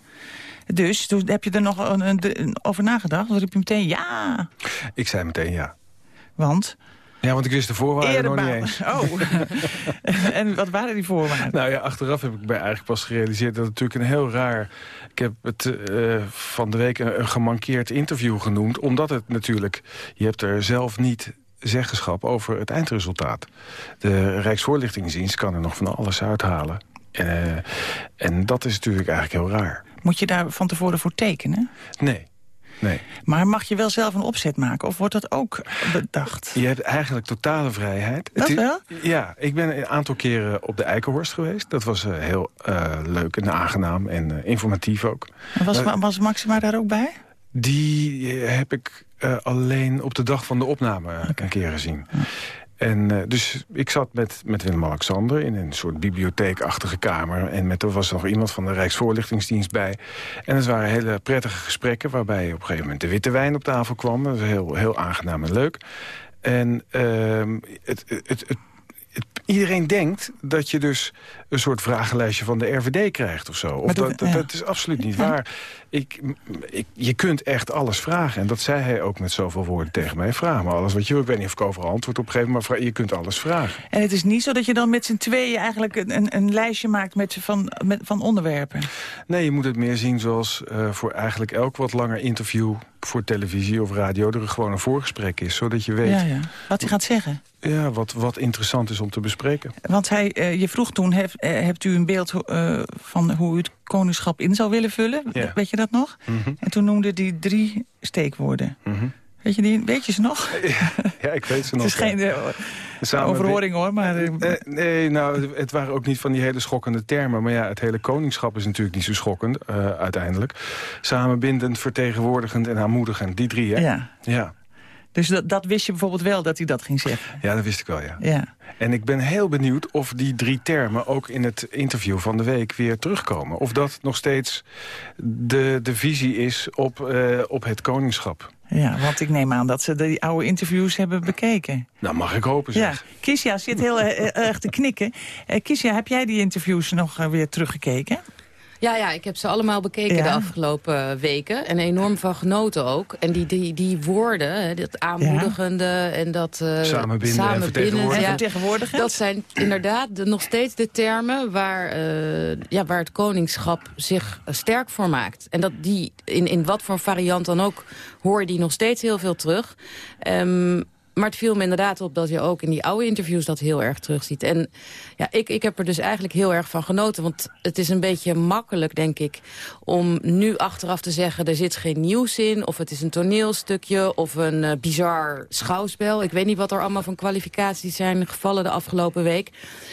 Dus toen heb je er nog een, over nagedacht? Dan riep je meteen ja. Ik zei meteen ja. Want? Ja, want ik wist de voorwaarden nog niet eens. Oh. en wat waren die voorwaarden? Nou ja, achteraf heb ik mij eigenlijk pas gerealiseerd dat het natuurlijk een heel raar... Ik heb het eh, van de week een, een gemankeerd interview genoemd. Omdat het natuurlijk... Je hebt er zelf niet zeggenschap over het eindresultaat. De Rijksvoorlichtingsdienst kan er nog van alles uithalen. Eh, en dat is natuurlijk eigenlijk heel raar. Moet je daar van tevoren voor tekenen? Nee, nee. Maar mag je wel zelf een opzet maken? Of wordt dat ook bedacht? Je hebt eigenlijk totale vrijheid. Dat is- wel? Ja, ik ben een aantal keren op de Eikenhorst geweest. Dat was eh, heel eh, leuk en aangenaam en informatief ook. Was, was Maxima daar ook bij? die heb ik alleen op de dag van de opname een keer gezien. En eh, dus ik zat met, met Willem-Alexander in een soort bibliotheekachtige kamer. En met, er was nog iemand van de Rijksvoorlichtingsdienst bij. En het waren hele prettige gesprekken... waarbij op een gegeven moment de witte wijn op tafel kwam. Dat was heel, heel aangenaam en leuk. En ehm, het, het, het, het- iedereen denkt dat je dus een soort vragenlijstje van de RVD krijgt of zo. Of dat, dat- is absoluut niet waar. Ik, ik, je kunt echt alles vragen. En dat zei hij ook met zoveel woorden tegen mij. Vraag me alles wat je wil. Ik weet niet of ik overal antwoord op geef, maar je kunt alles vragen. En het is niet zo dat je dan met z'n tweeën eigenlijk een, een, een lijstje maakt met, van, met, van onderwerpen. Nee, je moet het meer zien zoals eh, voor eigenlijk elk wat langer interview... voor televisie of radio er gewoon een voorgesprek is. Zodat je weet Ja, ja. Wat hij gaat zeggen. ja, wat, wat interessant is om te bespreken. Want hij, eh, je vroeg toen, hef- eh, hebt u een beeld eh, van hoe u het koningschap in zou willen vullen? Ja. Weet je dat nog? Mhm. En toen noemde hij drie steekwoorden. Mhm. Weet, je die, weet je ze nog? Ja, ik weet ze nog. Het is geen eh, Samen overhoring hoor, maar... eh, Eh, nee, nou, het waren ook niet van die hele schokkende termen. Maar ja, het hele koningschap is natuurlijk niet zo schokkend, uiteindelijk. Samenbindend, vertegenwoordigend en aanmoedigend. Die drie, hè? Ja. Ja, Dus dat, dat wist je bijvoorbeeld wel dat hij dat ging zeggen. ja dat wist ik wel, ja. Ja. En ik ben heel benieuwd of die drie termen ook in het interview van de week weer terugkomen. Of dat nog steeds de, de visie is op, eh, op het koningschap. ja, want ik neem aan dat ze die oude interviews hebben bekeken. Nou, mag ik hopen, Ja, zeg. Kisja zit heel eh, erg te knikken. Eh Kisja, heb jij die interviews nog eh, weer teruggekeken? Ja, ja, ik heb ze allemaal bekeken Ja. de afgelopen weken. En enorm van genoten ook. En die, die, die woorden, dat aanmoedigende en dat... eh, Samenbinden en vertegenwoordigen. ja, En vertegenwoordigen? Dat zijn inderdaad de, nog steeds de termen waar, eh, ja, waar het koningschap zich eh, sterk voor maakt. En dat die, in, in wat voor variant dan ook, hoor je die nog steeds heel veel terug. Ehm, maar het viel me inderdaad op dat je ook in die oude interviews dat heel erg terugziet. En ja, ik, ik heb er dus eigenlijk heel erg van genoten. Want het is een beetje makkelijk, denk ik, om nu achteraf te zeggen... er zit geen nieuws in, of het is een toneelstukje... of een eh, bizar schouwspel. Ik weet niet wat er allemaal van kwalificaties zijn gevallen de afgelopen week.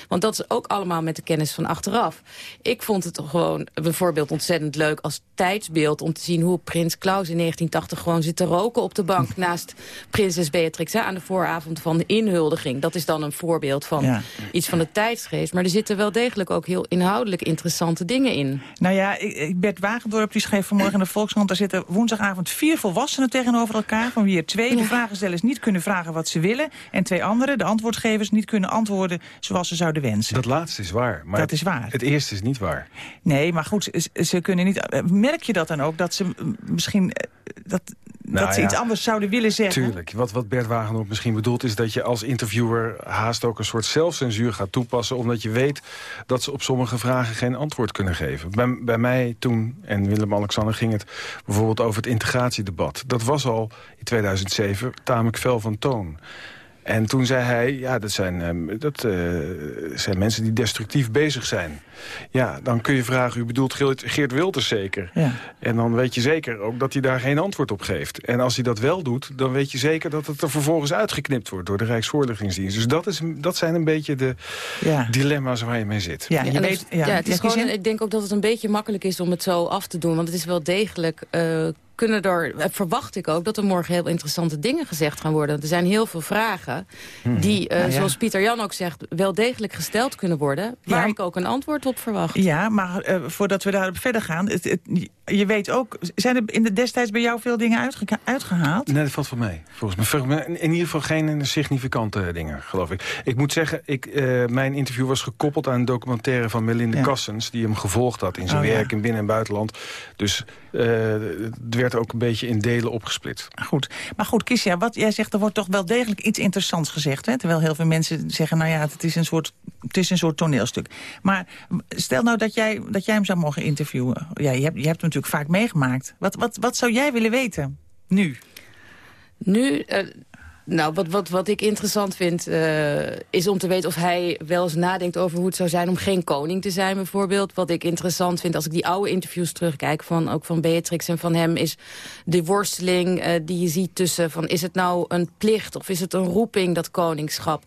Want dat is ook allemaal met de kennis van achteraf. Ik vond het gewoon bijvoorbeeld ontzettend leuk als tijdsbeeld... om te zien hoe prins Klaus in 1980 gewoon zit te roken op de bank... naast prinses Beatrix. Aan de vooravond van de inhuldiging. Dat is dan een voorbeeld van Ja. iets van de tijdsgeest. Maar er zitten wel degelijk ook heel inhoudelijk interessante dingen in. Nou ja, ik- ik- Bert Wagendorp die schreef vanmorgen in de Volkskrant... daar zitten woensdagavond vier volwassenen tegenover elkaar... van wie er twee de vragenstellers niet kunnen vragen wat ze willen... en twee anderen, de antwoordgevers, niet kunnen antwoorden zoals ze zouden wensen. Dat laatste is waar. Maar Dat is waar. Het eerste is niet waar. Nee, maar goed, ze, ze kunnen niet... eh, Merk je dat dan ook, dat ze misschien... eh, dat, Nou dat ze ja, iets anders zouden willen zeggen? Tuurlijk. Wat, wat Bert Wagenhoff misschien bedoelt... is dat je als interviewer haast ook een soort zelfcensuur gaat toepassen... omdat je weet dat ze op sommige vragen geen antwoord kunnen geven. Bij, bij mij toen, en Willem-Alexander, ging het bijvoorbeeld over het integratiedebat. Dat was al in 2007 tamelijk fel van toon. En toen zei hij, ja, dat zijn, ehm, dat, eh, zijn mensen die destructief bezig zijn. Ja, dan kun je vragen, u bedoelt Geert, Wilders zeker? Ja. En dan weet je zeker ook dat hij daar geen antwoord op geeft. En als hij dat wel doet, dan weet je zeker dat het er vervolgens uitgeknipt wordt... door de Rijksvoorlichtingsdienst. Dus dat, is, dat zijn een beetje de Ja. dilemma's waar je mee zit. Ja, je weet... Ja, ja, het is gewoon, ik denk ook dat het een beetje makkelijk is om het zo af te doen. Want het is wel degelijk... eh, kunnen er, eh, verwacht ik ook dat er morgen heel interessante dingen gezegd gaan worden. Er zijn heel veel vragen die, eh, Nou ja. zoals Pieter Jan ook zegt... wel degelijk gesteld kunnen worden. Waar Ja. ik ook een antwoord op verwacht. Ja, maar eh, voordat we daarop verder gaan... Het, het- je weet ook, zijn er in de destijds bij jou veel dingen uitge- uitgehaald? Nee, dat valt voor mij. Volgens mij in ieder geval geen significante dingen, geloof ik. Ik moet zeggen, ik, eh, mijn interview was gekoppeld aan een documentaire van Melinda Ja. Kassens... die hem gevolgd had in zijn Oh, ja. werk in binnen- en buitenland. Dus eh, het werd ook een beetje in delen opgesplitst. Goed. Maar goed, Kisja, wat jij zegt, er wordt toch wel degelijk iets interessants gezegd. Hè? Terwijl heel veel mensen zeggen, nou ja, het is een soort, het is een soort toneelstuk. Maar stel nou dat jij, dat jij hem zou mogen interviewen. Ja, je, hebt, je hebt hem natuurlijk vaak meegemaakt. Wat, wat, wat zou jij willen weten? Nu? Nu, eh, nou, wat, wat, wat ik interessant vind, eh, is om te weten of hij wel eens nadenkt over hoe het zou zijn om geen koning te zijn, bijvoorbeeld. Wat ik interessant vind, als ik die oude interviews terugkijk, van, ook van Beatrix en van hem, is de worsteling eh, die je ziet tussen van, is het nou een plicht of is het een roeping, dat koningschap?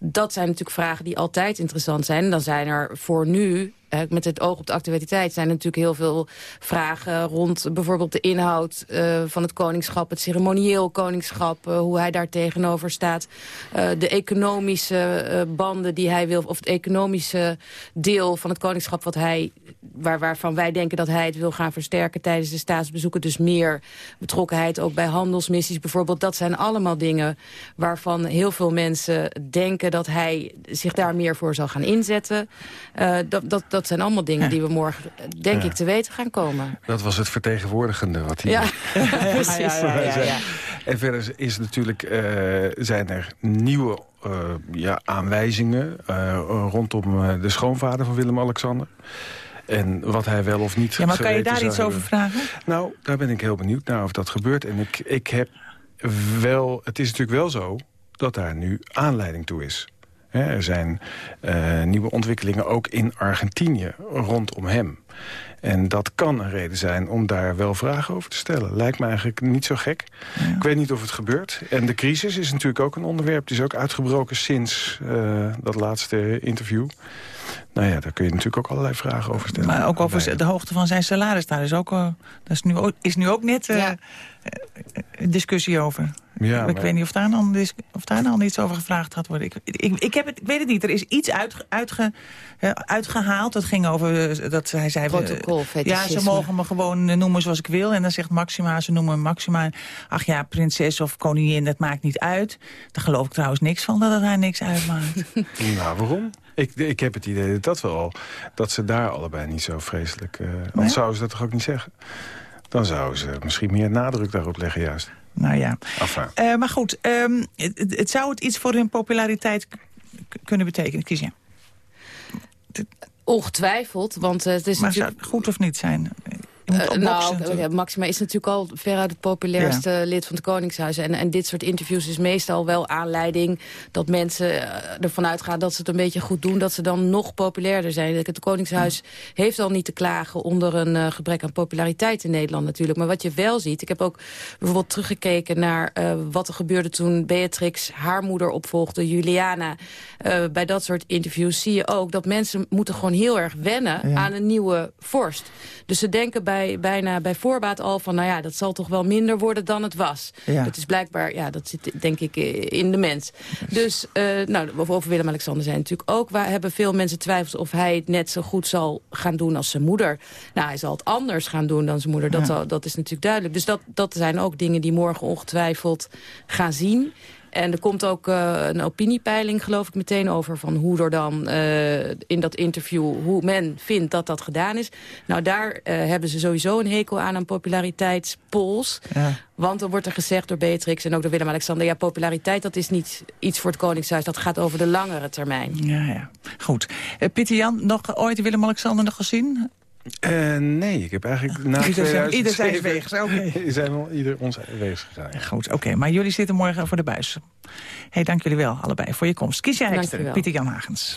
Dat zijn natuurlijk vragen die altijd interessant zijn. En dan zijn er voor nu met het oog op de actualiteit zijn er natuurlijk heel veel vragen rond bijvoorbeeld de inhoud eh, van het koningschap, het ceremonieel koningschap, eh, hoe hij daar tegenover staat, Eh, de economische eh, banden die hij wil, of het economische deel van het koningschap wat hij, waar, waarvan wij denken dat hij het wil gaan versterken tijdens de staatsbezoeken, dus meer betrokkenheid ook bij handelsmissies bijvoorbeeld. Dat zijn allemaal dingen waarvan heel veel mensen denken dat hij zich daar meer voor zal gaan inzetten. Eh, dat, dat, dat zijn allemaal dingen die we morgen, eh, denk Ja. ik, te weten gaan komen. Dat was het vertegenwoordigende wat hij Ja, precies. ja, ja, ja, ja. En verder is natuurlijk, eh, zijn er nieuwe eh, ja, aanwijzingen eh, rondom eh, de schoonvader van Willem-Alexander. En wat hij wel of niet Ja, maar kan je daar iets over vragen? Nou, daar ben ik heel benieuwd naar of dat gebeurt. En ik, ik heb wel, het is natuurlijk wel zo dat daar nu aanleiding toe is. Er zijn eh, nieuwe ontwikkelingen ook in Argentinië rondom hem. En dat kan een reden zijn om daar wel vragen over te stellen. Lijkt me eigenlijk niet zo gek. Ik weet niet of het gebeurt. En de crisis is natuurlijk ook een onderwerp. Die is ook uitgebroken sinds eh, dat laatste interview. Nou ja, daar kun je natuurlijk ook allerlei vragen over stellen. Maar ook over de hoogte van zijn salaris. Daar is, ook, eh, dat is, nu, ook, is nu ook net Ja. een discussie over. Ja, ik maar- weet niet of daar, dan, of daar dan iets over gevraagd gaat worden. Ik, ik, ik, heb het, ik weet het niet. Er is iets uitge, uitge, eh, uitgehaald. Dat ging over dat hij zei... Protocol, Ja, ze mogen me gewoon eh, noemen zoals ik wil. En dan zegt Maxima, ze noemen me Maxima. Ach ja, prinses of koningin, dat maakt niet uit. Daar geloof ik trouwens niks van, dat het haar niks uitmaakt. Nou, waarom? Ik, ik heb het idee dat dat wel, dat ze daar allebei niet zo vreselijk... eh anders zouden ze dat toch ook niet zeggen? Dan zouden ze misschien meer nadruk daarop leggen juist. nou ja. Enfin. Eh, maar goed, ehm, het, zou het iets voor hun populariteit kunnen betekenen, kies je. Ongetwijfeld, want eh, het is Maar natuurlijk... zou het goed of niet zijn? Eh, nou, Maxima is natuurlijk al veruit het populairste lid van het Koningshuis. En, en dit soort interviews is meestal wel aanleiding dat mensen eh, ervan uitgaan dat ze het een beetje goed doen. Dat ze dan nog populairder zijn. Het Koningshuis heeft al niet te klagen onder een eh, gebrek aan populariteit in Nederland natuurlijk. Maar wat je wel ziet, ik heb ook bijvoorbeeld teruggekeken naar wat er gebeurde toen Beatrix haar moeder opvolgde, Juliana. Bij dat soort interviews zie je ook dat mensen moeten gewoon heel erg wennen Ja. aan een nieuwe vorst. Dus ze denken bij bij, bijna bij voorbaat al van... nou ja, dat zal toch wel minder worden dan het was. Ja. Dat is blijkbaar, ja, dat zit denk ik eh, in de mens. Dus, eh, nou, over Willem-Alexander zijn natuurlijk ook... waar hebben veel mensen twijfels of hij het net zo goed zal gaan doen als zijn moeder. Nou, hij zal het anders gaan doen dan zijn moeder. Dat, Ja. zal, dat is natuurlijk duidelijk. Dus dat, dat zijn ook dingen die morgen ongetwijfeld gaan zien... En er komt ook eh, een opiniepeiling, geloof ik, meteen over... van hoe er dan eh, in dat interview, hoe men vindt dat dat gedaan is. Nou, daar eh, hebben ze sowieso een hekel aan, aan populariteitspolls. Ja. Want dan wordt er gezegd door Beatrix en ook door Willem-Alexander... ja, populariteit, dat is niet iets voor het Koningshuis. Dat gaat over de langere termijn. Ja, ja. Goed. Pieter Jan, nog ooit Willem-Alexander nog gezien? Eh, nee, ik heb eigenlijk na Ieder zijn- 2007 ieder zijn weegs, oké. zijn we ieder ons weegs gegaan. ja. Goed, oké. Maar jullie zitten morgen voor de buis. hey, dank jullie wel, allebei, voor je komst. Kies jij. Pieter Jan Hagens.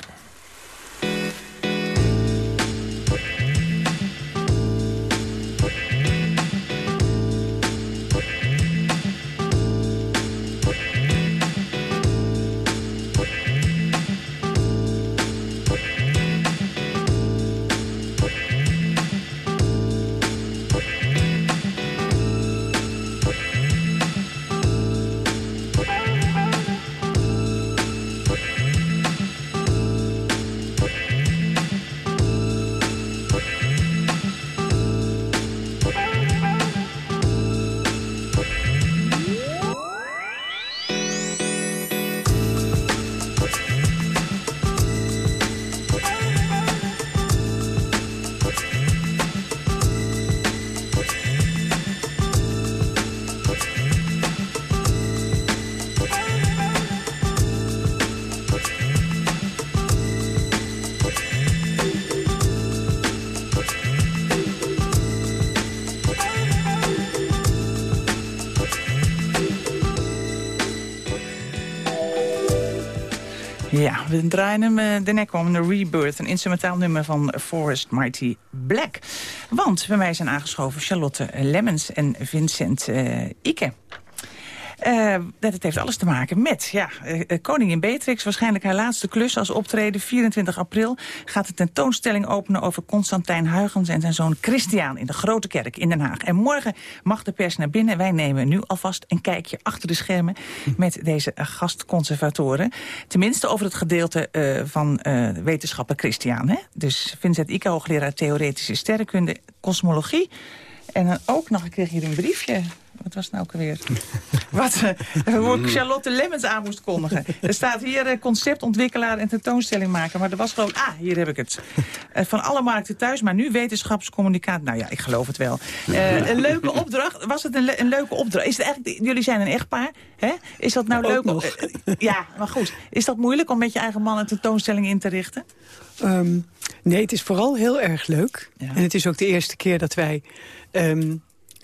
Ja, we draaien hem eh, de nek om, de Rebirth. Een instrumentaal nummer van Forest Mighty Black. Want bij mij zijn aangeschoven Charlotte Lemmens en Vincent eh Ike. Eh, dat heeft alles te maken met ja, eh, eh, koningin Beatrix. Waarschijnlijk haar laatste klus als optreden. 24 april gaat de tentoonstelling openen over Constantijn Huygens en zijn zoon Christian in de Grote Kerk in Den Haag. En morgen mag de pers naar binnen. Wij nemen nu alvast een kijkje achter de schermen met deze gastconservatoren. Tenminste over het gedeelte van wetenschapper Christian. Hè? Dus Vincent Ike, hoogleraar theoretische sterrenkunde, kosmologie. En dan ook nog, ik kreeg hier een briefje. Wat was het nou ook alweer? Wat eh, hoe ik Charlotte Lemmens aan moest kondigen. Er staat hier eh, conceptontwikkelaar en tentoonstelling maken. Maar er was gewoon, ah, hier heb ik het. Eh, van alle markten thuis, maar nu wetenschapscommunicatie. Nou ja, ik geloof het wel. Een leuke opdracht. Was het een, le- een leuke opdracht? Is het eigenlijk, jullie zijn een echtpaar. Hè? Is dat nou Ook leuk? nog. Eh, ja, maar goed. Is dat moeilijk om met je eigen man een tentoonstelling in te richten? Ehm, nee, het is vooral heel erg leuk. En het is ook de eerste keer dat wij ehm,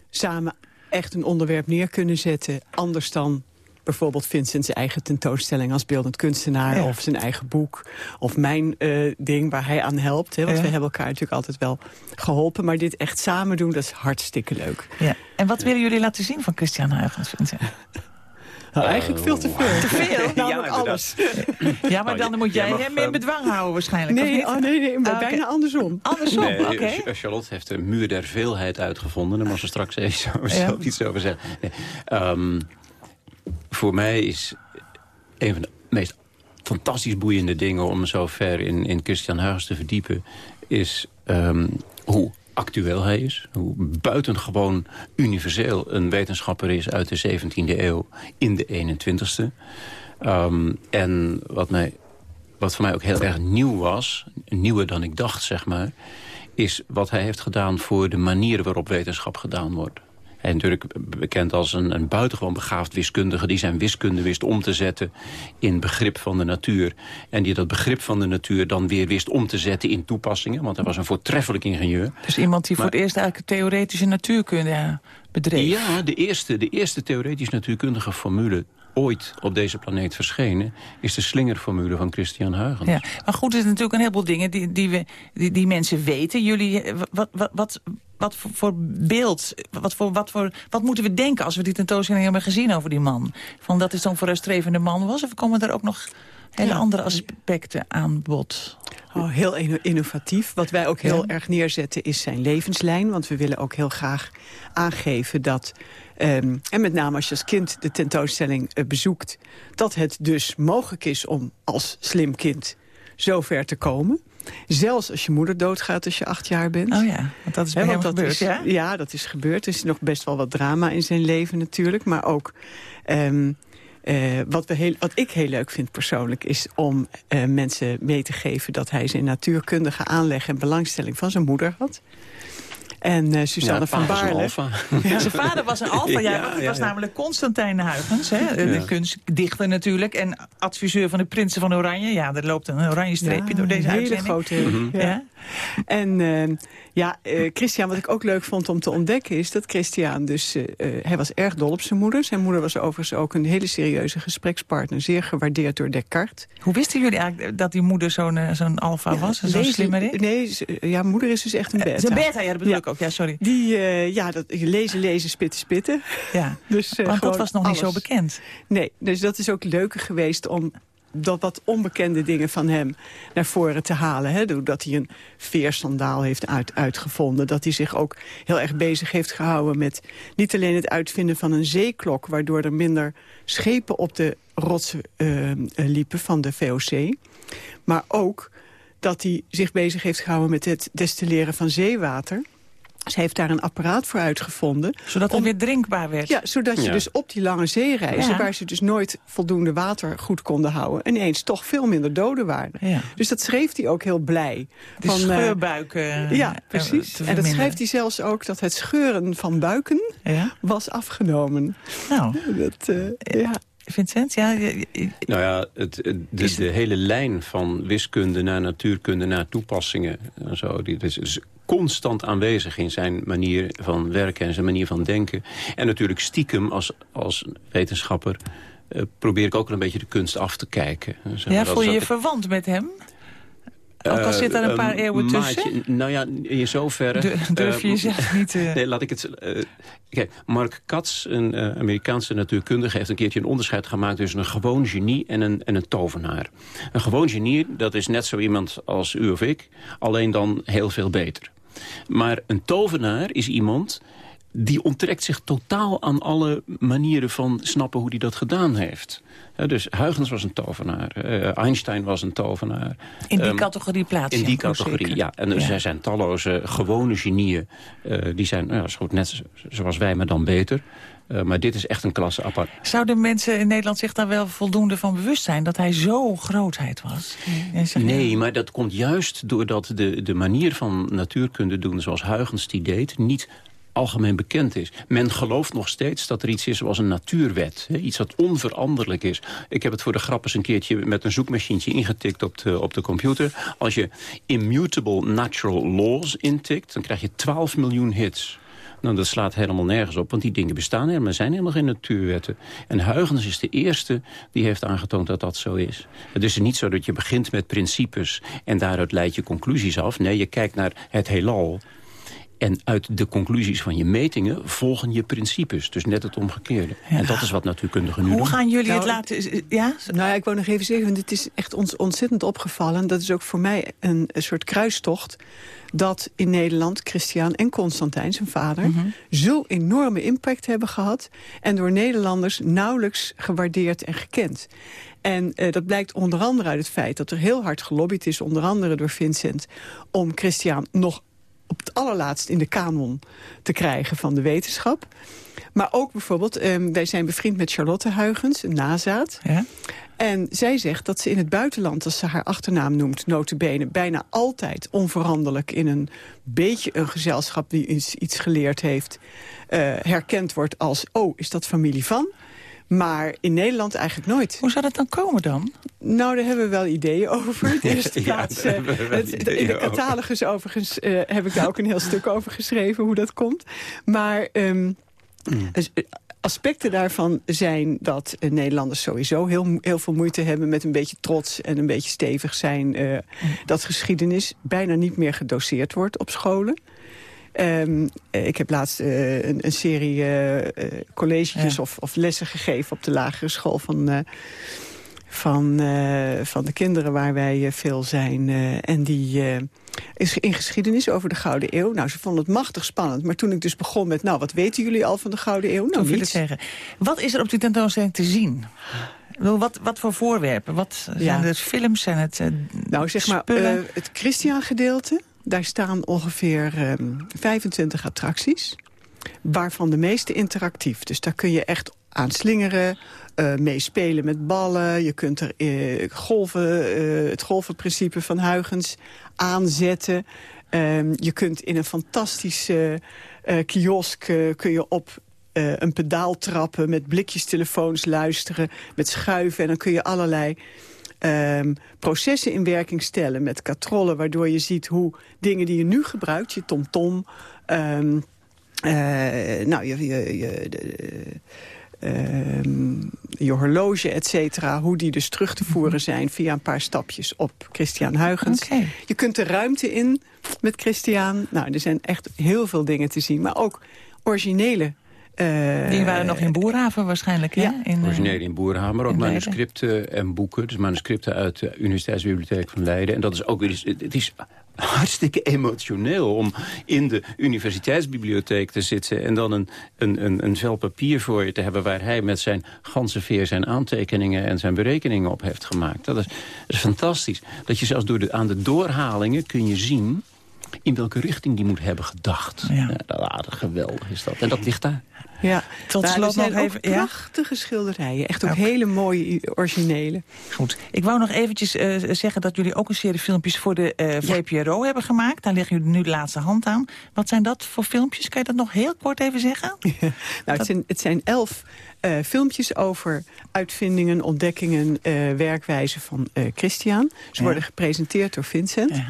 samen echt een onderwerp neer kunnen zetten. Anders dan bijvoorbeeld Vincent zijn eigen tentoonstelling als beeldend kunstenaar... Ja. of zijn eigen boek, of mijn eh, ding waar hij aan helpt. Hè, want Ja. we hebben elkaar natuurlijk altijd wel geholpen. Maar dit echt samen doen, dat is hartstikke leuk. Ja. En wat willen jullie laten zien van Christian Huygens, Vincent? Nou, eigenlijk veel te veel. Te veel? Namelijk Ja, alles. Ja, maar dan moet jij hem in ehm, bedwang houden waarschijnlijk. of Nee, niet? oh, nee, nee, maar Ah, bijna andersom. Andersom, Nee, oké. Ch- Charlotte heeft de muur der veelheid uitgevonden. Daar mag ze straks even zo, Ja. zo iets over zeggen. Nee. Ehm, voor mij is een van de meest fantastisch boeiende dingen... om zo ver in, in Christian Huygens te verdiepen... is ehm, hoe actueel hij is. Hoe buitengewoon universeel een wetenschapper is uit de 17e eeuw in de 21e. Ehm, en wat, mij, wat voor mij ook heel erg nieuw was, nieuwer dan ik dacht, zeg maar... is wat hij heeft gedaan voor de manier waarop wetenschap gedaan wordt. Is natuurlijk bekend als een, een buitengewoon begaafd wiskundige... die zijn wiskunde wist om te zetten in begrip van de natuur. En die dat begrip van de natuur dan weer wist om te zetten in toepassingen. Want hij was een voortreffelijk ingenieur. Dus iemand die voor het eerst eigenlijk theoretische natuurkunde bedreef. Ja, de eerste, de eerste theoretisch natuurkundige formule ooit op deze planeet verschenen... is de slingerformule van Christian Huygens. Ja, maar goed, er zijn natuurlijk een heleboel dingen die, die, we, die, die mensen weten. Jullie, eh, wat, wat, wat, wat voor, voor beeld, wat, voor, wat, voor, wat moeten we denken als we die tentoonstelling hebben gezien over die man? Van dat is dan vooruitstrevende man was? Of komen er ook nog hele andere aspecten aan bod. Oh, heel inno- innovatief. Wat wij ook heel erg neerzetten is zijn levenslijn. Want we willen ook heel graag aangeven dat... ehm, en met name als je als kind de tentoonstelling eh, bezoekt... dat het dus mogelijk is om als slim kind zo ver te komen. Zelfs als je moeder doodgaat als je acht jaar bent. Oh ja, want dat is bij hem want dat gebeurd, is, ja? dat is gebeurd. Er is nog best wel wat drama in zijn leven natuurlijk. Maar ook... ehm, eh, wat, we heel, wat ik heel leuk vind persoonlijk is om eh, mensen mee te geven... dat hij zijn natuurkundige aanleg en belangstelling van zijn moeder had. En eh Suzanne Ja, van pa was een Baarle... alfa. Zijn vader was een alfa, ja, Ja, het ja, was ja. namelijk Constantijn Huygens, hè, de Ja. kunstdichter natuurlijk... en adviseur van de Prinsen van Oranje. Ja, er loopt een oranje streepje Ja, door deze hele uitzending. grote... Mhm. ja. Ja. En eh, ja, eh, Christian, wat ik ook leuk vond om te ontdekken... is dat Christian dus... eh, eh, hij was erg dol op zijn moeder. Zijn moeder was overigens ook een hele serieuze gesprekspartner. Zeer gewaardeerd door Descartes. Hoe wisten jullie eigenlijk dat die moeder zo'n zo'n alfa was? en Zo'n slimmerik? Nee, ja, moeder is dus echt een beta. Zijn beta, ja, dat bedoel ik ook. Ja, sorry. Die, ja, dat, lezen, lezen, spitten, spitten. Ja. Dus, Want dat was nog niet zo bekend. Nee, dus dat is ook leuker geweest om dat wat onbekende dingen van hem naar voren te halen. Hè? Doordat hij een veersandaal heeft uit, uitgevonden. Dat hij zich ook heel erg bezig heeft gehouden met niet alleen het uitvinden van een zeeklok... waardoor er minder schepen op de rotsen eh, eh, liepen van de VOC. Maar ook dat hij zich bezig heeft gehouden met het destilleren van zeewater... Ze heeft daar een apparaat voor uitgevonden. Zodat het weer drinkbaar werd. Ja, zodat je Ja. dus op die lange zeereizen... Ja. waar ze dus nooit voldoende water goed konden houden... ineens toch veel minder doden waren. Ja. Dus dat schreef hij ook heel blij. De Van, eh, scheurbuik. eh, ja, eh, precies. te En dat schrijft hij zelfs ook dat het scheuren van buiken was afgenomen. Nou, dat, eh, ja. Vincent, ja... Nou ja, het, de, de hele lijn van wiskunde naar natuurkunde naar toepassingen... En zo, die is, is constant aanwezig in zijn manier van werken en zijn manier van denken. En natuurlijk stiekem als, als wetenschapper... eh, probeer ik ook wel een beetje de kunst af te kijken. Zeg maar, Ja, voel je je verwant met hem? Ook al zit er een paar Eh, eeuwen maatje, tussen? Nou ja, in zoverre... Du- durf je eh, jezelf niet... eh, Nee, laat ik het... kijk, Mark Katz, een Amerikaanse natuurkundige... heeft een keertje een onderscheid gemaakt tussen een gewoon genie en een, en een tovenaar. Een gewoon genie, dat is net zo iemand als u of ik... alleen dan heel veel beter. Maar een tovenaar is iemand die onttrekt zich totaal aan alle manieren van snappen hoe hij dat gedaan heeft. Hè, dus Huygens was een tovenaar, eh, Einstein was een tovenaar. In die Ehm, categorie plaatsen. in die categorie, ja. En er Ja. zijn talloze gewone genieën. eh, die zijn, nou ja, is goed, net zo- zoals wij, maar dan beter. Eh, maar dit is echt een klasse apart. Zouden mensen in Nederland zich daar wel voldoende van bewust zijn... dat hij zo grootheid was? Nee, maar dat komt juist doordat de, de manier van natuurkunde doen... zoals Huygens die deed, niet algemeen bekend is. Men gelooft nog steeds dat er iets is zoals een natuurwet. Hè? Iets wat onveranderlijk is. Ik heb het voor de grap eens een keertje met een zoekmachientje ingetikt op de, op de computer. Als je immutable natural laws intikt, dan krijg je 12 miljoen hits. Nou, dat slaat helemaal nergens op, want die dingen bestaan helemaal. Er zijn helemaal geen natuurwetten. En Huygens is de eerste die heeft aangetoond dat dat zo is. Het is niet zo dat je begint met principes en daaruit leid je conclusies af. Nee, je kijkt naar het heelal. En uit de conclusies van je metingen volgen je principes. Dus net het omgekeerde. En dat is wat natuurkundigen nu doen. Hoe gaan jullie het Nou, laten... Ja? Nou ja, ik wou nog even zeggen, want het is echt ons ontzettend opgevallen. Dat is ook voor mij een, een soort kruistocht. Dat in Nederland Christian en Constantijn, zijn vader... Mhm. zo enorme impact hebben gehad... en door Nederlanders nauwelijks gewaardeerd en gekend. En eh, dat blijkt onder andere uit het feit dat er heel hard gelobbyd is... onder andere door Vincent, om Christian nog op het allerlaatst in de kanon te krijgen van de wetenschap. Maar ook bijvoorbeeld, eh, wij zijn bevriend met Charlotte Huygens, een nazaat. Ja? En zij zegt dat ze in het buitenland, als ze haar achternaam noemt, notabene, bijna altijd onveranderlijk in een beetje een gezelschap die iets, iets geleerd heeft, eh, herkend wordt als, oh, is dat familie van? Maar in Nederland eigenlijk nooit. Hoe zou dat dan komen dan? Nou, daar hebben we wel ideeën over. In de eerste plaats, eh, het- in de over. overigens eh, heb ik daar ook een heel stuk over geschreven, hoe dat komt. Maar ehm, eh, aspecten daarvan zijn dat eh, Nederlanders sowieso heel, heel veel moeite hebben met een beetje trots en een beetje stevig zijn. eh, Dat geschiedenis bijna niet meer gedoseerd wordt op scholen. Ehm, eh, ik heb laatst eh, een, een serie eh, eh, colleges Ja. of, of lessen gegeven op de lagere school van, van, van de kinderen waar wij veel zijn. en die is in geschiedenis over de Gouden Eeuw. Nou, ze vonden het machtig spannend. Maar toen ik dus begon met, nou, wat weten jullie al van de Gouden Eeuw? Nou, het niets. zeggen. Wat is er op die tentoonstelling te zien? Ik Wat, wat voor voorwerpen? Wat zijn Ja. het films? Zijn het eh, Nou, zeg maar, het Christian-gedeelte, daar staan ongeveer ehm, 25 attracties. Waarvan de meeste interactief. Dus daar kun je echt aan slingeren, eh mee spelen met ballen. Je kunt er eh, golven, eh, het golvenprincipe van Huygens aanzetten. Ehm, je kunt in een fantastische kiosk kun je op een pedaal trappen... met blikjes telefoons luisteren, met schuiven. En dan kun je allerlei ehm, processen in werking stellen met katrollen... waardoor je ziet hoe dingen die je nu gebruikt, je tomtom... ehm, eh, nou, je, je, je, de- ehm, je horloge, et cetera... hoe die dus terug te voeren zijn via een paar stapjes op Christian Huygens. Je kunt de ruimte in met Christian. Nou, er zijn echt heel veel dingen te zien. Maar ook originele... eh, Die waren nog in Boerhaven waarschijnlijk, hè? In, eh, Origineel in Boerhaven, maar ook Leiden. manuscripten en boeken. Dus manuscripten uit de Universiteitsbibliotheek van Leiden. En dat is ook weer... eens- Het is hartstikke emotioneel om in de universiteitsbibliotheek te zitten... en dan een, een, een, een vel papier voor je te hebben... waar hij met zijn ganse veer zijn aantekeningen en zijn berekeningen op heeft gemaakt. Dat is, dat is fantastisch. Dat je zelfs door de, aan de doorhalingen kun je zien in welke richting die moet hebben gedacht. Ja. dat, geweldig is dat. En dat ligt daar. Ja, Tot slot zijn nog ook even- ja? prachtige schilderijen. Echt ook hele mooie originele. Goed. Ik wou nog eventjes eh, zeggen dat jullie ook een serie filmpjes voor de eh, VPRO hebben gemaakt. Daar leggen jullie nu de laatste hand aan. Wat zijn dat voor filmpjes? Kan je dat nog heel kort even zeggen? Nou, het, zijn, het zijn elf eh, filmpjes over uitvindingen, ontdekkingen, eh, werkwijzen van eh, Christian. Ze Ja. worden gepresenteerd door Vincent.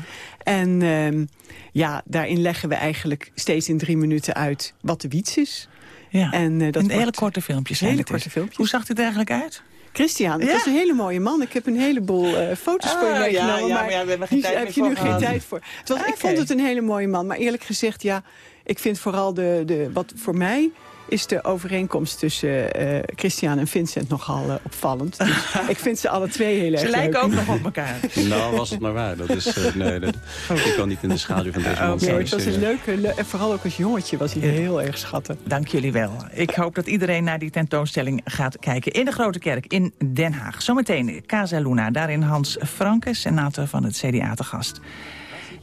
En ehm, ja, daarin leggen we eigenlijk steeds in drie minuten uit wat de wiets is. Ja. En, eh, dat wordt- hele korte filmpjes. Hele het dus. korte filmpjes. Hoe zag dit eigenlijk uit? Christian, het Ja? was een hele mooie man. Ik heb een heleboel eh, foto's Ah, voor je ja, meegenomen. ja, maar maar ja, we hebben geen die tijd heb je nu geen tijd voor. Het was, Ik Oké. vond het een hele mooie man. Maar eerlijk gezegd, ja, ik vind vooral de, de wat voor mij is de overeenkomst tussen eh, Christian en Vincent nogal eh, opvallend. Dus ik vind ze alle twee heel erg Ze lijken leuk. ook nog op elkaar. Nou, was het maar waar. Dat is, eh, nee, dat, ik kan niet in de schaduw van deze man Nee, staan. het was een leuke, le- en vooral ook als jongetje was hij heel erg schattig. Dank jullie wel. Ik hoop dat iedereen naar die tentoonstelling gaat kijken. In de Grote Kerk in Den Haag. Zometeen Casa Luna. Daarin Hans Franke, senator van het CDA te gast.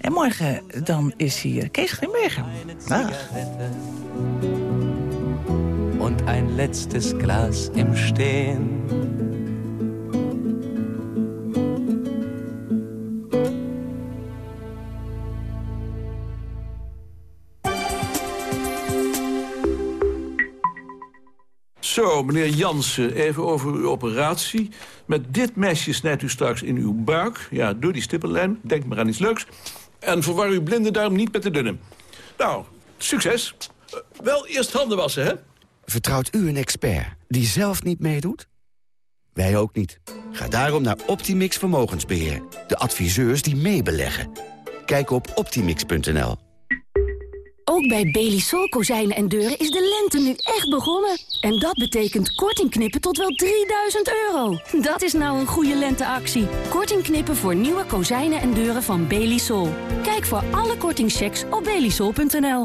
En morgen dan is hier Kees Grimbergen. Dag. Und ein letztes Glas im Stehen. Zo, meneer Jansen, even over uw operatie. Met dit mesje snijdt u straks in uw buik. Ja, door die stippenlijn. Denk maar aan iets leuks. En verwar uw blinde darm niet met de dunne. Nou, succes. Wel eerst handen wassen, hè? Vertrouwt u een expert die zelf niet meedoet? Wij ook niet. Ga daarom naar Optimix Vermogensbeheer. De adviseurs die meebeleggen. Kijk op optimix.nl. Ook bij Belisol kozijnen en deuren is de lente nu echt begonnen. En dat betekent korting knippen tot wel 3000 euro. Dat is nou een goede lenteactie. Korting knippen voor nieuwe kozijnen en deuren van Belisol. Kijk voor alle kortingchecks op belisol.nl.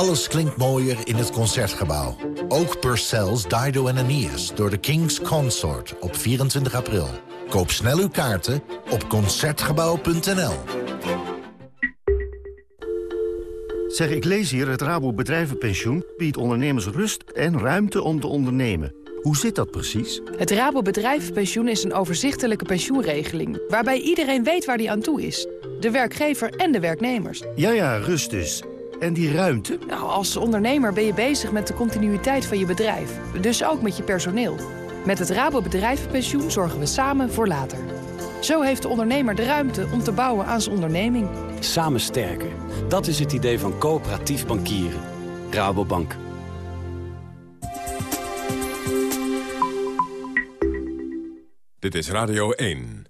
Alles klinkt mooier in het Concertgebouw. Ook Purcell's Dido en Aeneas door de King's Consort op 24 april. Koop snel uw kaarten op Concertgebouw.nl. Zeg, ik lees hier, het Rabo Bedrijvenpensioen biedt ondernemers rust en ruimte om te ondernemen. Hoe zit dat precies? Het Rabo Bedrijvenpensioen is een overzichtelijke pensioenregeling... waarbij iedereen weet waar die aan toe is. De werkgever en de werknemers. Ja, ja, rust dus. En die ruimte? Nou, als ondernemer ben je bezig met de continuïteit van je bedrijf. Dus ook met je personeel. Met het Rabo Bedrijvenpensioen zorgen we samen voor later. Zo heeft de ondernemer de ruimte om te bouwen aan zijn onderneming. Samen sterker. Dat is het idee van coöperatief bankieren. Rabobank. Dit is Radio 1.